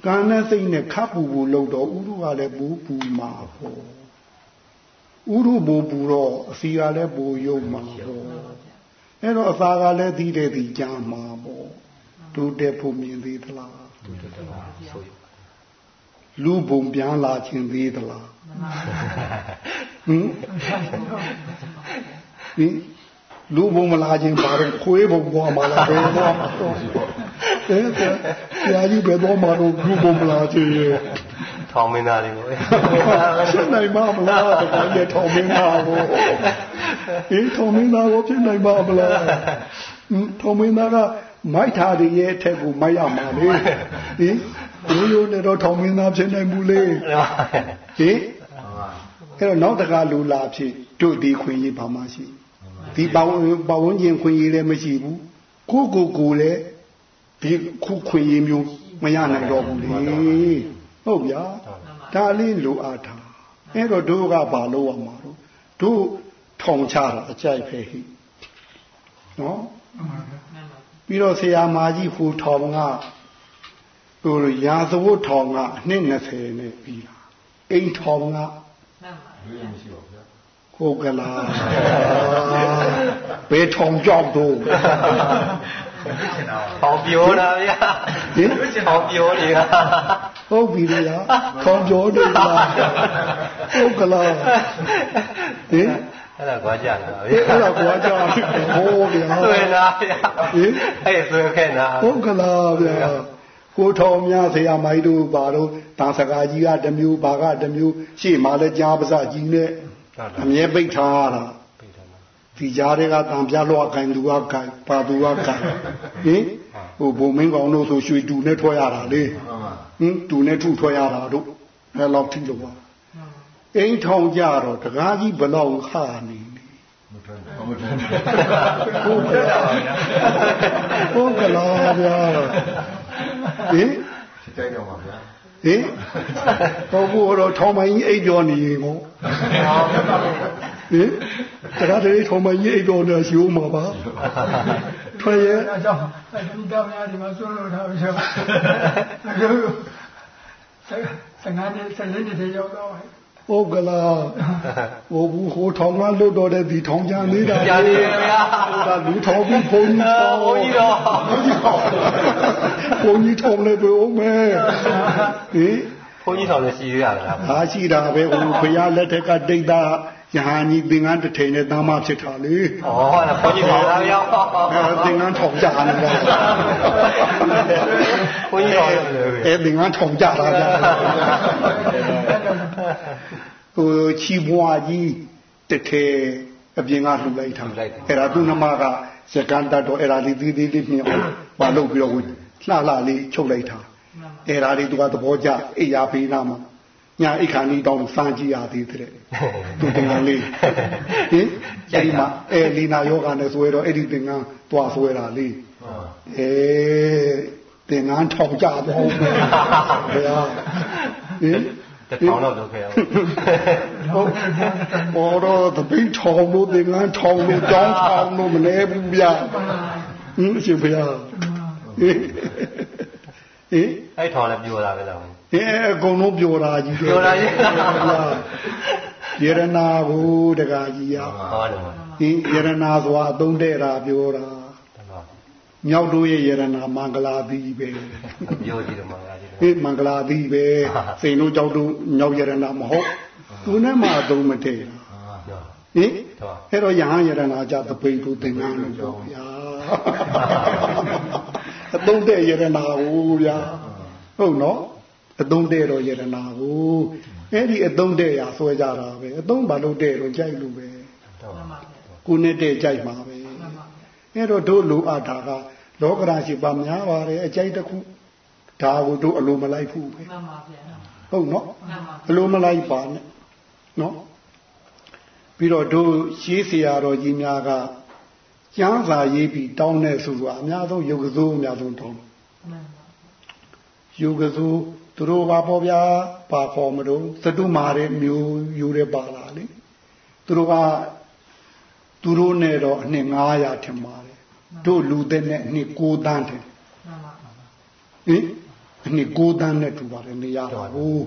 ကံနဲ့စိတ်နဲ့ခပ်ပူပူလို့တော့ဥရုကလည်းပူပူမှာပေါ့ဥရုပူပူတော့အစီကလည်းပူရုပ်မှာပေါ့အဲ့တော့အစာကလည်းသီးတယ်သီးကြမှာပေါ့တို့တဲ့ဖို့မြင်သေးသလားဆိုရ လူဘုံပြန်လာခြင်းသေးသလားမှန်ပါဗျာဟင်ဟင်လူဘုံမလာခြင်းပါတော့ခွေးဘုံသွားမှာလားဘယ်သွားမှာတော့အဲဆရာကြီးဘယ်သွားမှာတော့လူဘုံမလာခြင်းရဲ့ထောင်မင်းသားတွေပေါ့ဖြစ်နိုင်မှာမလားတခါကျထောင်မင်းသားကိုဟင်ထောင်မင်းသားကိုဖြစ်နိုင်မှာမလားဟင်ထောင်မင်းသားကမိုက်ထားတဲ့ရဲ့အထက်ကိုမိုက်ရမှာလေဟင် ရိုးရိုးနဲ့တော့ထောင်မင်းသားဖြစ်နိုင်ဘူးလေဟင်အဲ့တော့နောက်တကလူလာဖြစ်တို့ဒီခွင့်ရေးဘာမှရှိဒီပဝန်းပဝန်းကျင်ခွင့်ရေးလည်းမရှိဘူးကိုကိုကိုလည်းဒီခုခွင့်ရေးမျိုးမရနိုင်တော့ဘူးလေဟုတ်ဗျာဒါလေးလိုအားထားအဲ့တော့တို့ကဘာလို့ရမှာတော့တို့ထောင်ချတာအကြိုက်ပဲဟိနော်မှန်ပါဗျာပြီးတော့ဆရာမကြီးဟူထောင်က ဟိုရာသဝတ်ထောင်ကအနှစ်20နဲ့ပြီးတာအိမ်ထောင်ကမှန်ပါဗျာဟုတ်ကလားဘယ်ထောင်ကြောက်တော့ဟောပြောတာဗျာဟင်ဟောပြောနေတာဟုတ်ပြီလားထောင်ကြောတယ်လားဟုတ်ကလားဟင်အဲ့ဒါကွာကြတာဗျာအဲ့ဒါကွာကြောက်ဟိုးဗျာဆွေနာဗျာဟင်အဲ့ဆွေခဲ့နာဟုတ်ကလားဗျာ ကိုထောင်များဆရာမိုက်တို့ဘာလို့တာစကားကြီးကတစ်မျိုးဘာကတစ်မျိုးရှေ့မှာလည်းကြားပါစကြီးနဲ့ဟုတ်အမြဲပိတ်ထားရတာပြီတယ်နော်ဒီကြားတွေကတံပြလွှတ်ခိုင်သူကခိုင်ပါသူကခိုင်ဟင်ဟိုဘုံမင်းကောင်တို့ဆိုရွှေတူနဲ့ထွက်ရတာလေဟင်တူနဲ့ထုထွက်ရတာတို့အဲလောက်ထိလို့ပါအိမ်ထောင်ကြတော့တကားကြီးဘလောက်ခါနေနေဟုတ်ကလားဟုတ်ကလားဗျာ ဟင်ကြိုက်တော့ပါဗျာဟင်တော့ဘိုးတော့ထောင်မကြီးအိပ်ပြောနေရင်ကိုဟင်တကားတည်းထောင်မကြီးအိပ်ပြောနေရှိဦးမှာပါထွက်ရဲ့အဲကြောင့်ဒီတောင်များဒီမှာဆွလို့ထားပြီးတော့အခုစငါးနှစ်ဆက်လက်နှစ်တည်းရောက်တော့ ဟုတ်ကလားဟိုဘူးဟိုထောင်ကလွတ်တော့တဲ့ဒီထောင်ကြနေတာကြာနေတယ်ဗျာဟိုကလူထောင်ပြီးဘုံကြီးထောင်ဘုန်းကြီးတော့ဘုံကြီးထောင်လဲဘယ်ဦးမဲဟင်ဘုန်းကြီးဆောင်လည်းရှိရတာလားအားရှိတာပဲဟိုဘုရားလက်ထက်ကဒိတ်သားယဟန်ကြီးသင်္ကန်းတစ်ထိန်နဲ့သားမဖြစ်တာလေဩအဲ့ဒါဘုန်းကြီးဆောင်လားဗျာအဲသင်္ကန်းထောင်ကြနေတာဘုန်းကြီးဆောင်လည်းလေအဲသင်္ကန်းထောင်ကြတာဗျာ ဟိုချီဘွားကြီးတစ်ထဲအပြင်ကလှူလိုက်တာအဲ့ဒါသူ့နမကစကန်တတ်တော့အဲ့ဒါလေးသေးသေးလေးမြင်အောင်ပါလုပ်ပြီးတော့လှလှလေးချုပ်လိုက်တာအဲ့ဒါလေးသူကသဘောကျအိယာပေးနာမှာညာအိခါနီတောင်းစမ်းကြည့်ရသေးတဲ့သူသင်္ကန်းလေးဟင်အဲ့ဒီမှာအဲလီနာယောဂနဲ့ဆွဲတော့အဲ့ဒီသင်္ကန်းသွားဆွဲတာလေးအဲသင်္ကန်းထောင်ကြတော့ဘုရားဟင်တ ထောင်တော့လုပ်ခဲ့အောင်ဟုတ်ဘောတော့တပိထောင်လို့သင်္ကန်းထောင်လို့ကြောင်းထောင်လို့မနေဘူးဗျာဟင်အရှင်ဘုရားဟင်ဟင်အဲ့ထောင်လည်းပြောတာပဲလားဟင်အကုန်လုံးပြောတာကြီးပြောတာကြီးယရနာကိုတကားကြီးရဟောတယ်မှာဟင်ယရနာဆိုတာအသုံးတဲ့တာပြောတာတမောမြောက်တို့ရဲ့ယရနာမင်္ဂလာသီပဲပြောကြည့်တယ်မှာငါကြည့် ဟင်မင်္ဂလာသီပဲစိန်တို့ကြောက်တို့မြောက်ယရနာမဟုတ်သူနဲ့မှအသုံးမတည့်တာတော့ဟင်အဲ့တော့ယဟန်ယရနာကြသပိန်တို့သင်္ကန်းလို့ပြောဗျာအသုံးတဲ့ယရနာကိုဗျာဟုတ်နော်အသုံးတဲ့တော့ယရနာကိုအဲ့ဒီအသုံးတဲ့ရာဆွဲကြတာပဲအသုံးဘာလို့တဲ့တော့ကြိုက်လို့ပဲတော့မှန်ပါဗျာကိုနဲ့တဲ့ကြိုက်မှာပဲမှန်ပါဗျာအဲ့တော့တို့လူအပ်တာကလောကရာရှိပါများပါတယ်အကြိုက်တစ်ခု ဒါကိုတို့အလိုမလိုက်ဘူးပဲမှန်ပါဗျာဟုတ်နော်မှန်ပါအလိုမလိုက်ပါနဲ့နော်ပြီးတော့တို့ရှေးဆရာတော်ကြီးများကကျမ်းစာရေးပြီးတောင်းတဲ့ဆိုဆိုတာအများဆုံးယုတ်ကစိုးအများဆုံးတောင်းတယ်မှန်ပါယုတ်ကစိုးသူတို့ပါပေါ့ဗျာပါခေါ်မလို့သတုမာတဲ့မျိုးယူတဲ့ပါလာလေသူတို့ကသူတို့နဲ့တော့အနှစ်900ထင်ပါတယ်တို့လူသက်နဲ့အနှစ်9တန်းထင်မှန်ပါဟင် အနှစ်9တန်းနဲ့တူပါတယ်နေရတာဟုတ်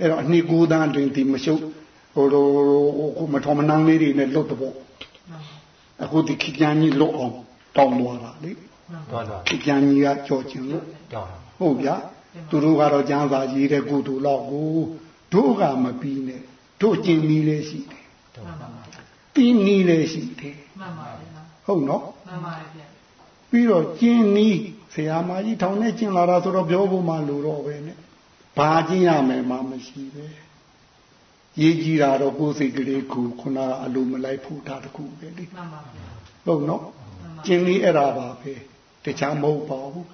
အဲ့တော့အနှစ်9တန်းတွင်ဒီမရှုပ်ဟိုလိုဟိုမထော်မနှန်းလေးတွေနဲ့လွတ်တော့အခုဒီခိကျန်ကြီးလွတ်အောင်တောင်းသွားတာလေတော့တော့ခိကျန်ကြီးကကြော်ချင်လို့တော့ဟုတ်ဗျာသူတို့ကတော့ကျမ်းစာကြီးတဲ့ကုသိုလ်တော့ကိုတို့ကမပြီးနဲ့တို့ကျင်နည်းလေးရှိတယ်မှန်ပါပြီးနည်းလေးရှိတယ်မှန်ပါဗျာဟုတ်နော်မှန်ပါဗျာ ပြီးတော့ကျင်နည်းဆရာမကြီးထောင်နဲ့ကျင်လာတာဆိုတော့ပြောဖို့မှလိုတော့ပဲနဲ့ဘာကျင်ရမယ်မှမရှိပဲရေးကြည့်တာတော့ကိုယ်စိတ်ကလေးကိုခုနကအလိုမလိုက်ဖို့တာတခုပဲလေမှန်ပါဗျာဟုတ်နော်ကျင်နည်းအဲ့ဒါပါပဲတခြားမဟုတ်ပါဘူး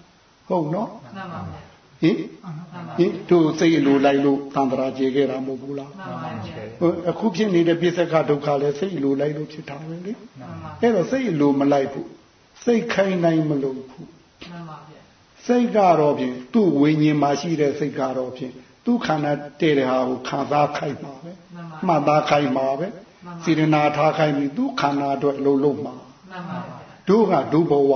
ဟုတ်နော်မှန်ပါဗျာဟင်မှန်ပါဟင်တို့စိတ်အလိုလိုက်လို့တန်ត្រာကျေခဲ့တာမဟုတ်ဘူးလားမှန်ပါဗျာဟိုအခုဖြစ်နေတဲ့ပြစ္ဆကဒုက္ခလည်းစိတ်အလိုလိုက်လို့ဖြစ်တာပဲလေမှန်ပါအဲ့တော့စိတ်အလိုမလိုက်ဘူး စိတ်ခိုင်းနိုင်မလို့ဘူးမှန်ပါဗျာစိတ်ကတော့ဖြင့်သူ့ဝိညာဉ်မှာရှိတဲ့စိတ်ကတော့ဖြင့်သူ့ခန္ဓာတည့်တဲ့ဟာကိုခံစားခိုင်းမှာပဲမှန်ပါမှတ်သားခိုင်းမှာပဲမှန်ပါစေရနာထားခိုင်းပြီးသူ့ခန္ဓာအတွက်အလုံးလုံးမှာမှန်ပါဗျာတို့ကဒုဘဝ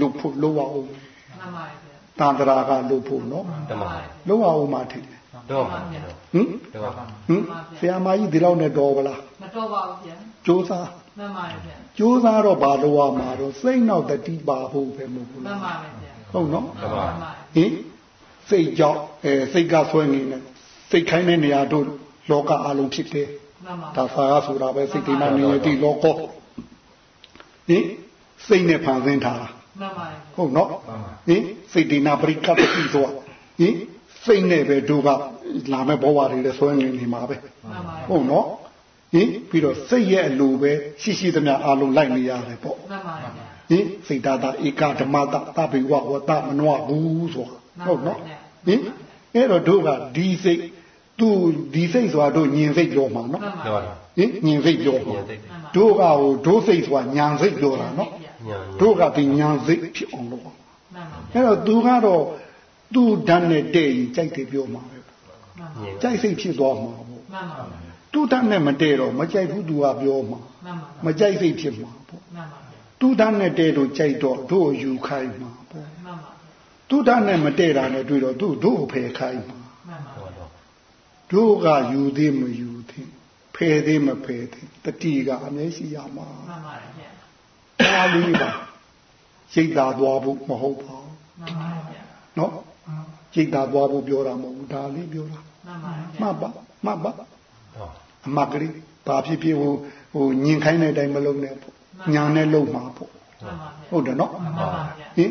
လုဖို့လောအောင်မှန်ပါဗျာတန်ត្រာကလုဖို့နော်တမောလောအောင်မှထင်တယ်တော့မှာတော့ဟင်တော့ဟင်ဆရာမကြီးဒီလောက်နဲ့တော်ဗလားမတော်ပါဘူးဗျာကြိုးစား မှန်ပါဗျာကြိုးစားတော့ဘာလို့ရမှာတော့စိတ်နောက်တတိပါဖို့ပဲမဟုတ်ဘူးမှလားန်ပါဗျာဟုတ်နော်မှန်ပါဟင်စိတ်ကြောင့်အဲစိတ်ကဆွဲနေတယ်စိတ်ခိုင်းတဲ့နေရာတို့လောကအလုံးဖြစ်တယ်မှန်ပါဒါသာကဆိုတာပဲစိတ်ဒီမှာနေရတိလောကဟင်စိတ်နဲ့ဖန်ဆင်းထားတာမှန်ပါဟုတ်နော်ဟင်စိတ်ဒီနာပရိကပတိဆိုတာဟင်စိတ်နဲ့ပဲတို့ကလာမဲ့ဘဝတွေလည်းဆွဲနေနေမှာပဲမှန်ပါဟုတ်နော် ဟင်ပြီးတော့စိတ်ရဲ့အလိုပဲရှိရှိသမျှအလုံးလိုက်နေရတယ်ပေါ့မှန်ပါဗျာဟင်စိတ်ဓာတ်ဧကဓမ္မတသဗ္ဗေဝဝတမနောဘူးဆိုတာဟုတ်နော်ဟင်အဲ့တော့တို့ကဒီစိတ်သူဒီစိတ်ဆိုတာတို့ညင်စိတ်ပြောမှာနော်မှန်ပါတော့ဟင်ညင်စိတ်ပြောမှာညင်စိတ်တို့ကဟိုဒုစိတ်ဆိုတာညာစိတ်ပြောတာနော်ညာတို့ကဒီညာစိတ်ဖြစ်အောင်လုပ်မှန်ပါအဲ့တော့သူကတော့သူ့ဓာတ်နဲ့တဲ့ရင်ကြိုက်တယ်ပြောမှာပဲမှန်ပါညင်ကြိုက်စိတ်ဖြစ်သွားမှာပေါ့မှန်ပါ မှန်ပါသူ့ဓာတ်နဲ့မတဲ့တော့မကြိုက်ဘူးသူကပြောမှာမှန်ပါမကြိုက်စိတ်ဖြစ်မှာပေါ့မှန်ပါသူ့ဓာတ်နဲ့တဲ့တော့ကြိုက်တော့တို့ယူခိုင်းမှာပေါ့မှန်ပါသူ့ဓာတ်နဲ့မတဲ့တာနဲ့တွေ့တော့သူ့တို့ဖယ်ခိုင်းမှာမှန်ပါတော့တော့တို့ကယူသေးမယူသေးဖယ်သေးမဖယ်သေးတတိကအမြဲရှိရမှာမှန်ပါဗျာဒါလေးပါစိတ်သာသွားဖို့မဟုတ်ပါဘူးမှန်ပါဗျာနော်စိတ်သာသွားဖို့ပြောတာမဟုတ်ဘူးဒါလေးပြောတာမှန်ပါမှတ်ပါမှတ်ပါတော့ အမတ်ကလေးဘာဖြစ်ဖြစ်ဟိုဟိုညင်ခိုင်းတဲ့အတိုင်းမလုပ်နဲ့ပေါ့ညာနဲ့လုပ်မှာပေါ့မှန်ပါဟုတ်တယ်နော်မှန်ပါဗျာဟင်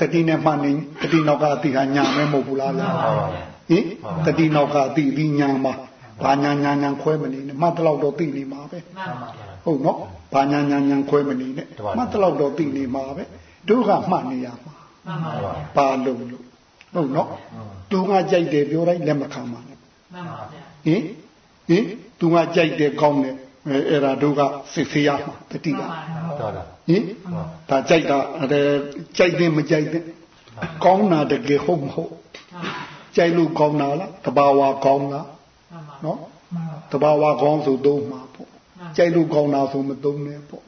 တတိနဲ့မှတ်နေတတိနောက်ကအတိဟာညာမဲမဟုတ်ဘူးလားဗျာမှန်ပါဗျာဟင်တတိနောက်ကအတိဒီညာမှာဘာညာညာညာခွဲမနေနဲ့မှတ်တလောက်တော့သိနေမှာပဲမှန်ပါဟုတ်နော်ဘာညာညာညာခွဲမနေနဲ့မှတ်တလောက်တော့သိနေမှာပဲတို့ကမှတ်နေရမှာမှန်ပါဗျာပါလို့လို့ဟုတ်နော်သူကကြိုက်တယ်ပြောတိုင်းလက်မခံပါနဲ့မှန်ပါဗျာဟင် ဟင်သူကကြိုက်တယ်ကောင်းတယ်အဲအဲ့ဒါတို့ကစစ်ဆေးရမှာတတိကတော်တော်ဟင်ဒါကြိုက်တာအဲကြိုက်တယ်မကြိုက်တယ်ကောင်းတာတကယ်ဟုတ်မဟုတ်ကြိုက်လို့ကောင်းတာလားတဘာဝကောင်းလားမှန်ပါနော်တဘာဝကောင်းဆိုသုံးမှာပေါ့ကြိုက်လို့ကောင်းတာဆိုမသုံးနဲ့ပေါ့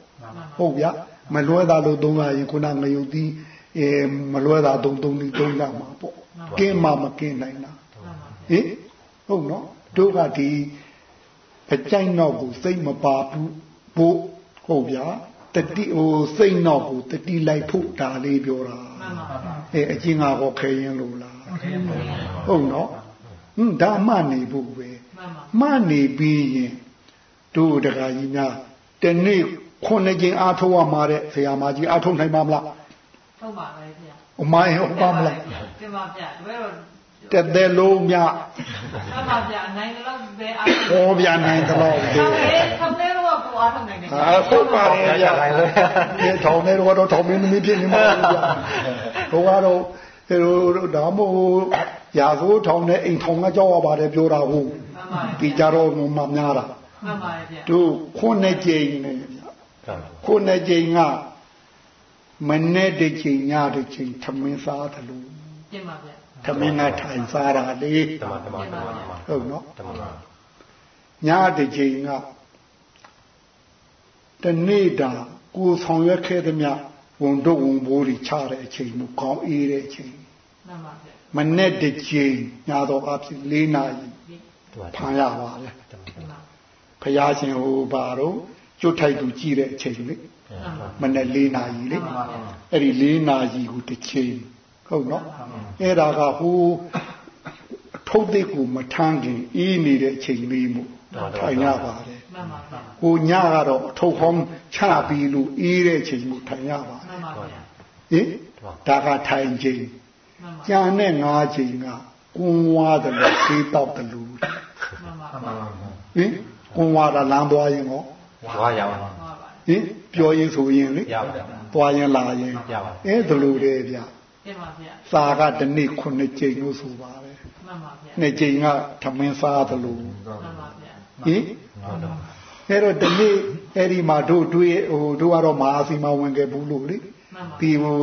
ဟုတ်ဗျာမလွဲတာလို့သုံးရရင်ခုနငရုတ်သီးအဲမလွဲတာသုံးသုံးသီးသုံးရမှာပေါ့ကင်းမှမကင်းနိုင်တာမှန်ပါဟင်ဟုတ်နော်တို့ကဒီ အကြိုက်တော့ကိုစိတ်မပါဘူးဘို့ဟုတ်ဗျာတတိဟိုစိတ်တော့ကိုတတိလိုက်ဖို့ဒါလေးပြောတာမှန်ပါဗျာအဲအချင်းငါကောခဲရင်လို့လားဟုတ်နော်ဟင်ဒါမှနေဖို့ပဲမှန်ပါမှနေပြီးရင်တို့တခါကြီးများတနေ့ခုနှစ်ကျင်အားထုတ်ရမှာတဲ့ဆရာမကြီးအားထုတ်နိုင်ပါမလားဟုတ်ပါပဲဗျာအမိုင်းဟုတ်ပါမလားတင်ပါဗျာတပည့်တော့တက်တဲ့လုံးမြ မှန်ပါဗျာအနိုင်တော့ပဲအားဟောပြနိုင်တော့ဆောတယ်င်းလေးဆောင်းလေးတော့ကိုအားထုတ်နိုင်တယ်ဟာဟုတ်ပါရဲ့ဗျာဒီထောင်နေတော့တော့ထောင်မင်းသမီးဖြစ်နေမှာဗျာဟိုကတော့ဟိုဒါမို့ရာဇိုးထောင်နဲ့အိမ်ထောင်ကကြောက်ရပါတယ်ပြောတာဟုတ်မှန်ပါဒီကြတော့မှများတာမှန်ပါဗျာတို့ခုနှစ်ကြိမ်နဲ့ဗျာခုနှစ်ကြိမ်ကမနေ့တစ်ကြိမ်ညတစ်ကြိမ်သမင်းစားတယ်လို့တင်ပါဗျာ သမင်းကထိုင်စားတာလေတမတမတမဟုတ်နော်တမညတစ်ကြိမ်ကတနေ့တာကိုဆောင်ရွက်ခဲ့သမျှဝန်တို့ဝန်ဘိုးတွေချတဲ့အချိန်မျိုးကောင်းအေးတဲ့အချိန်မှန်ပါဗျာမနေ့တစ်ကြိမ်ညတော့အဖြစ်၄နာရီဖမ်းရပါလေတင်ပါဖယားရှင်ဟိုပါတော့ကျွတ်ထိုက်သူကြည့်တဲ့အချိန်လေမှန်ပါမနေ့၄နာရီလေအဲ့ဒီ၄နာရီကိုတစ်ချိန် ဟုတ်နော်အဲ့ဒါကဟိုအထုပ်သိပ်ကိုမထမ်းခင်အေးနေတဲ့အချိန်လေးမို့ထိုင်ရပါတယ်မှန်ပါဗျာကိုညကတော့အထုပ်ဟောင်းချပြီးလို့အေးတဲ့အချိန်ကိုထိုင်ရပါတမှယ်န်ပါဗျာဟင်ဒါကထိုင်ချိန်မှန်ပါကြံတဲ့၅ချိန်ကကွန်ဝါတယ်လို့သေးတော့တယ်လို့မှန်ပါမှန်ပါဟင်ကွန်ဝါတာလမ်းသွားရင်ရောဝါရပါပါဟင်ပြောရင်ဆိုရင်လေရပါတယ်သွားရင်လာရင်ရပါအဲဒါလိုလေဗျ တင်ပါဗျာစာကတစ်နေ့ခုနှစ်ချိန်လို့ဆိုပါတယ်မှန်ပါဗျာနှစ်ချိန်ကသမင်းစားတယ်လို့မှန်ပါဗျာဟင်အဲ့တော့ဒီနေ့အဲ့ဒီမှာတို့တွေးဟိုတို့ကတော့မဟာစီမဝင်ခဲ့ဘူးလို့လေမှန်ပါဒီဟို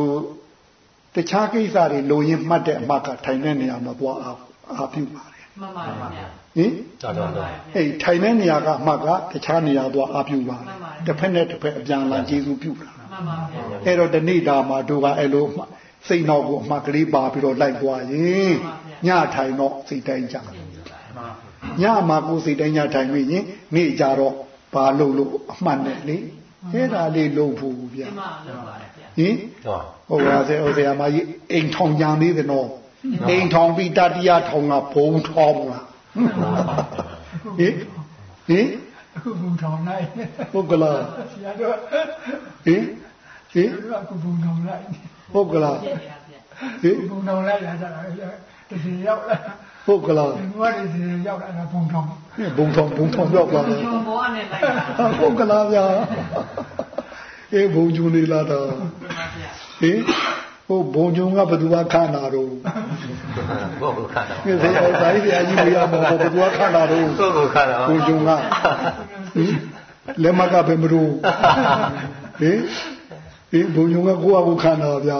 တခြားကိစ္စတွေလိုရင်းမှတ်တဲ့အမှတ်ကထိုင်တဲ့နေရာမှာသွားအားအားပြုပါတယ်မှန်ပါဗျာဟင်တော်တော်တော်အဲ့ထိုင်တဲ့နေရာကအမှတ်ကတခြားနေရာသွားအားပြုပါတယ်တစ်ဖက်နဲ့တစ်ဖက်အပြန်အလှန်ကျေးဇူးပြုတာမှန်ပါဗျာအဲ့တော့ဒီနေ့ဒါမှာတို့ကအဲ့လိုမှ စိတ်နောက်ကိုအမှတ်ကလေးပါပြီးတော့လိုက်သွားရင်ညထိုင်တော့စိတ်တိုင်းကြညမှာကိုယ်စိတ်တိုင်းညထိုင်ပြီးရင်နေ့ကြတော့ဘာလို့လို့အမှတ်နဲ့လေအဲ့ဒါလေးလုပ်ဖို့ဗျာတင်ပါလောက်ပါတယ်ဗျာဟင်တော်ဟုတ်ပါစေဟုတ်ဆရာမကြီးအိမ်ထောင်ကြံသေးတယ်နော်အိမ်ထောင်ပြီးတတိယထောင်ကဘုံထောင်လားဟင်ဟင်အခုဘုံထောင်လိုက်ဟုတ်ကလားဆရာတို့ဟင်ဟင်တို့အခုဘုံထောင်လိုက် ဟုတ်ကလားပြင်နေတာဗျာဟင်ဘုံထောင်လိုက်လာကြတာတစီရောက်လာဟုတ်ကလားဒီကတစီရောက်လာတာဘုံထောင်ဘုံထောင်ဘုံထောင်ရောက်လာတယ်ကျွန်တော်ဘောကနေလိုက်တာဟုတ်ကလားဗျာအေးဘုံကျူနေလာတော့တင်ပါဗျာဟင်ဟိုဘုံကျုံကဘယ်သူကခန္ဓာတော့ဘုတ်ခါတော့ဒီစေအောင်တိုင်းဆရာကြီးမရမှာဘယ်သူကခန္ဓာတော့ဘုတ်ခါတော့ဘုံကျုံကဟင်လက်မကဘယ်မလို့ဟင် ဟင်ဘုံကျုံကကိုယ့်အကူခန္ဓာဗျာ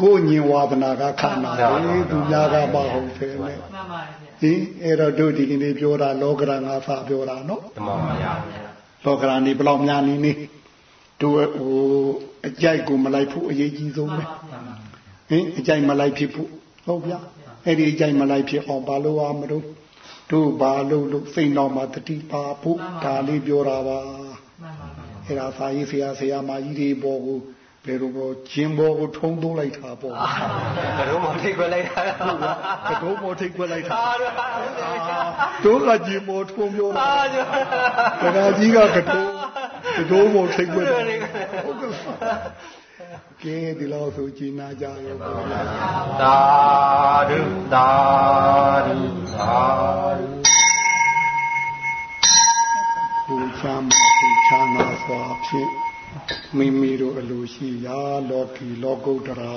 ကိုယ်ညင်ဝါဒနာကခန္ဓာလေသူများကမဟုတ်သေးနဲ့မှန်ပါတယ်ဗျာဟင်အဲ့တော့တို့ဒီကနေ့ပြောတာလောကရငါစာပြောတာနော်တမပါရလောကရနေဘယ်လောက်များနေနေတို့ဟိုအကြိုက်ကိုမလိုက်ဖို့အရေးကြီးဆုံးမှန်ပဲပါဗျာဟင်အကြိုက်မလိုက်ဖြစ်ဖို့ဟုတ်ဗျာအဲ့ဒီအကြိုက်မလိုက်ဖြစ်အောင်ဘာလို့ရမလို့တို့ဘာလို့လို့စိတ်တော်မှာတတိပါဖို့ဒါလေးပြောတာပါမှန်ပါဗျာ အဲ့ဒါစာရေးဆရာဆရာမကြီးတွေပေါ်ကိုဘယ်လိုပေါ်ဂျင်းပေါ်ကိုထုံးသွင်းလိုက်တာပေါ့ဘယ်တော့မှထိတ်ခွက်လိုက်တာကတုံးပေါ်ထိတ်ခွက်လိုက်တာအာရတို့ကဂျင်းပေါ်ထုံးပြောတာအာကျော်ဒကာကြီးကကတုံးကတုံးပေါ်ထိတ်ခွက်တယ်ဟုတ်ကဲ့ကဲဒီလောက်ဆိုကြည်နာကြရောပေါ့ဗျာသာဓုသာဓုသာဓုကိုချမ်းကို ချမ်းသာစွာဖြင့်မိမိတို့အလိုရှိရာလောကီလောကုတ္တရာ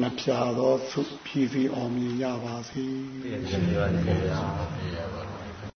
မဖြာသောသုဖြည်းဖြည်းအောင်မြင်ရပါစေပြည့်စုံပါစေဗျာ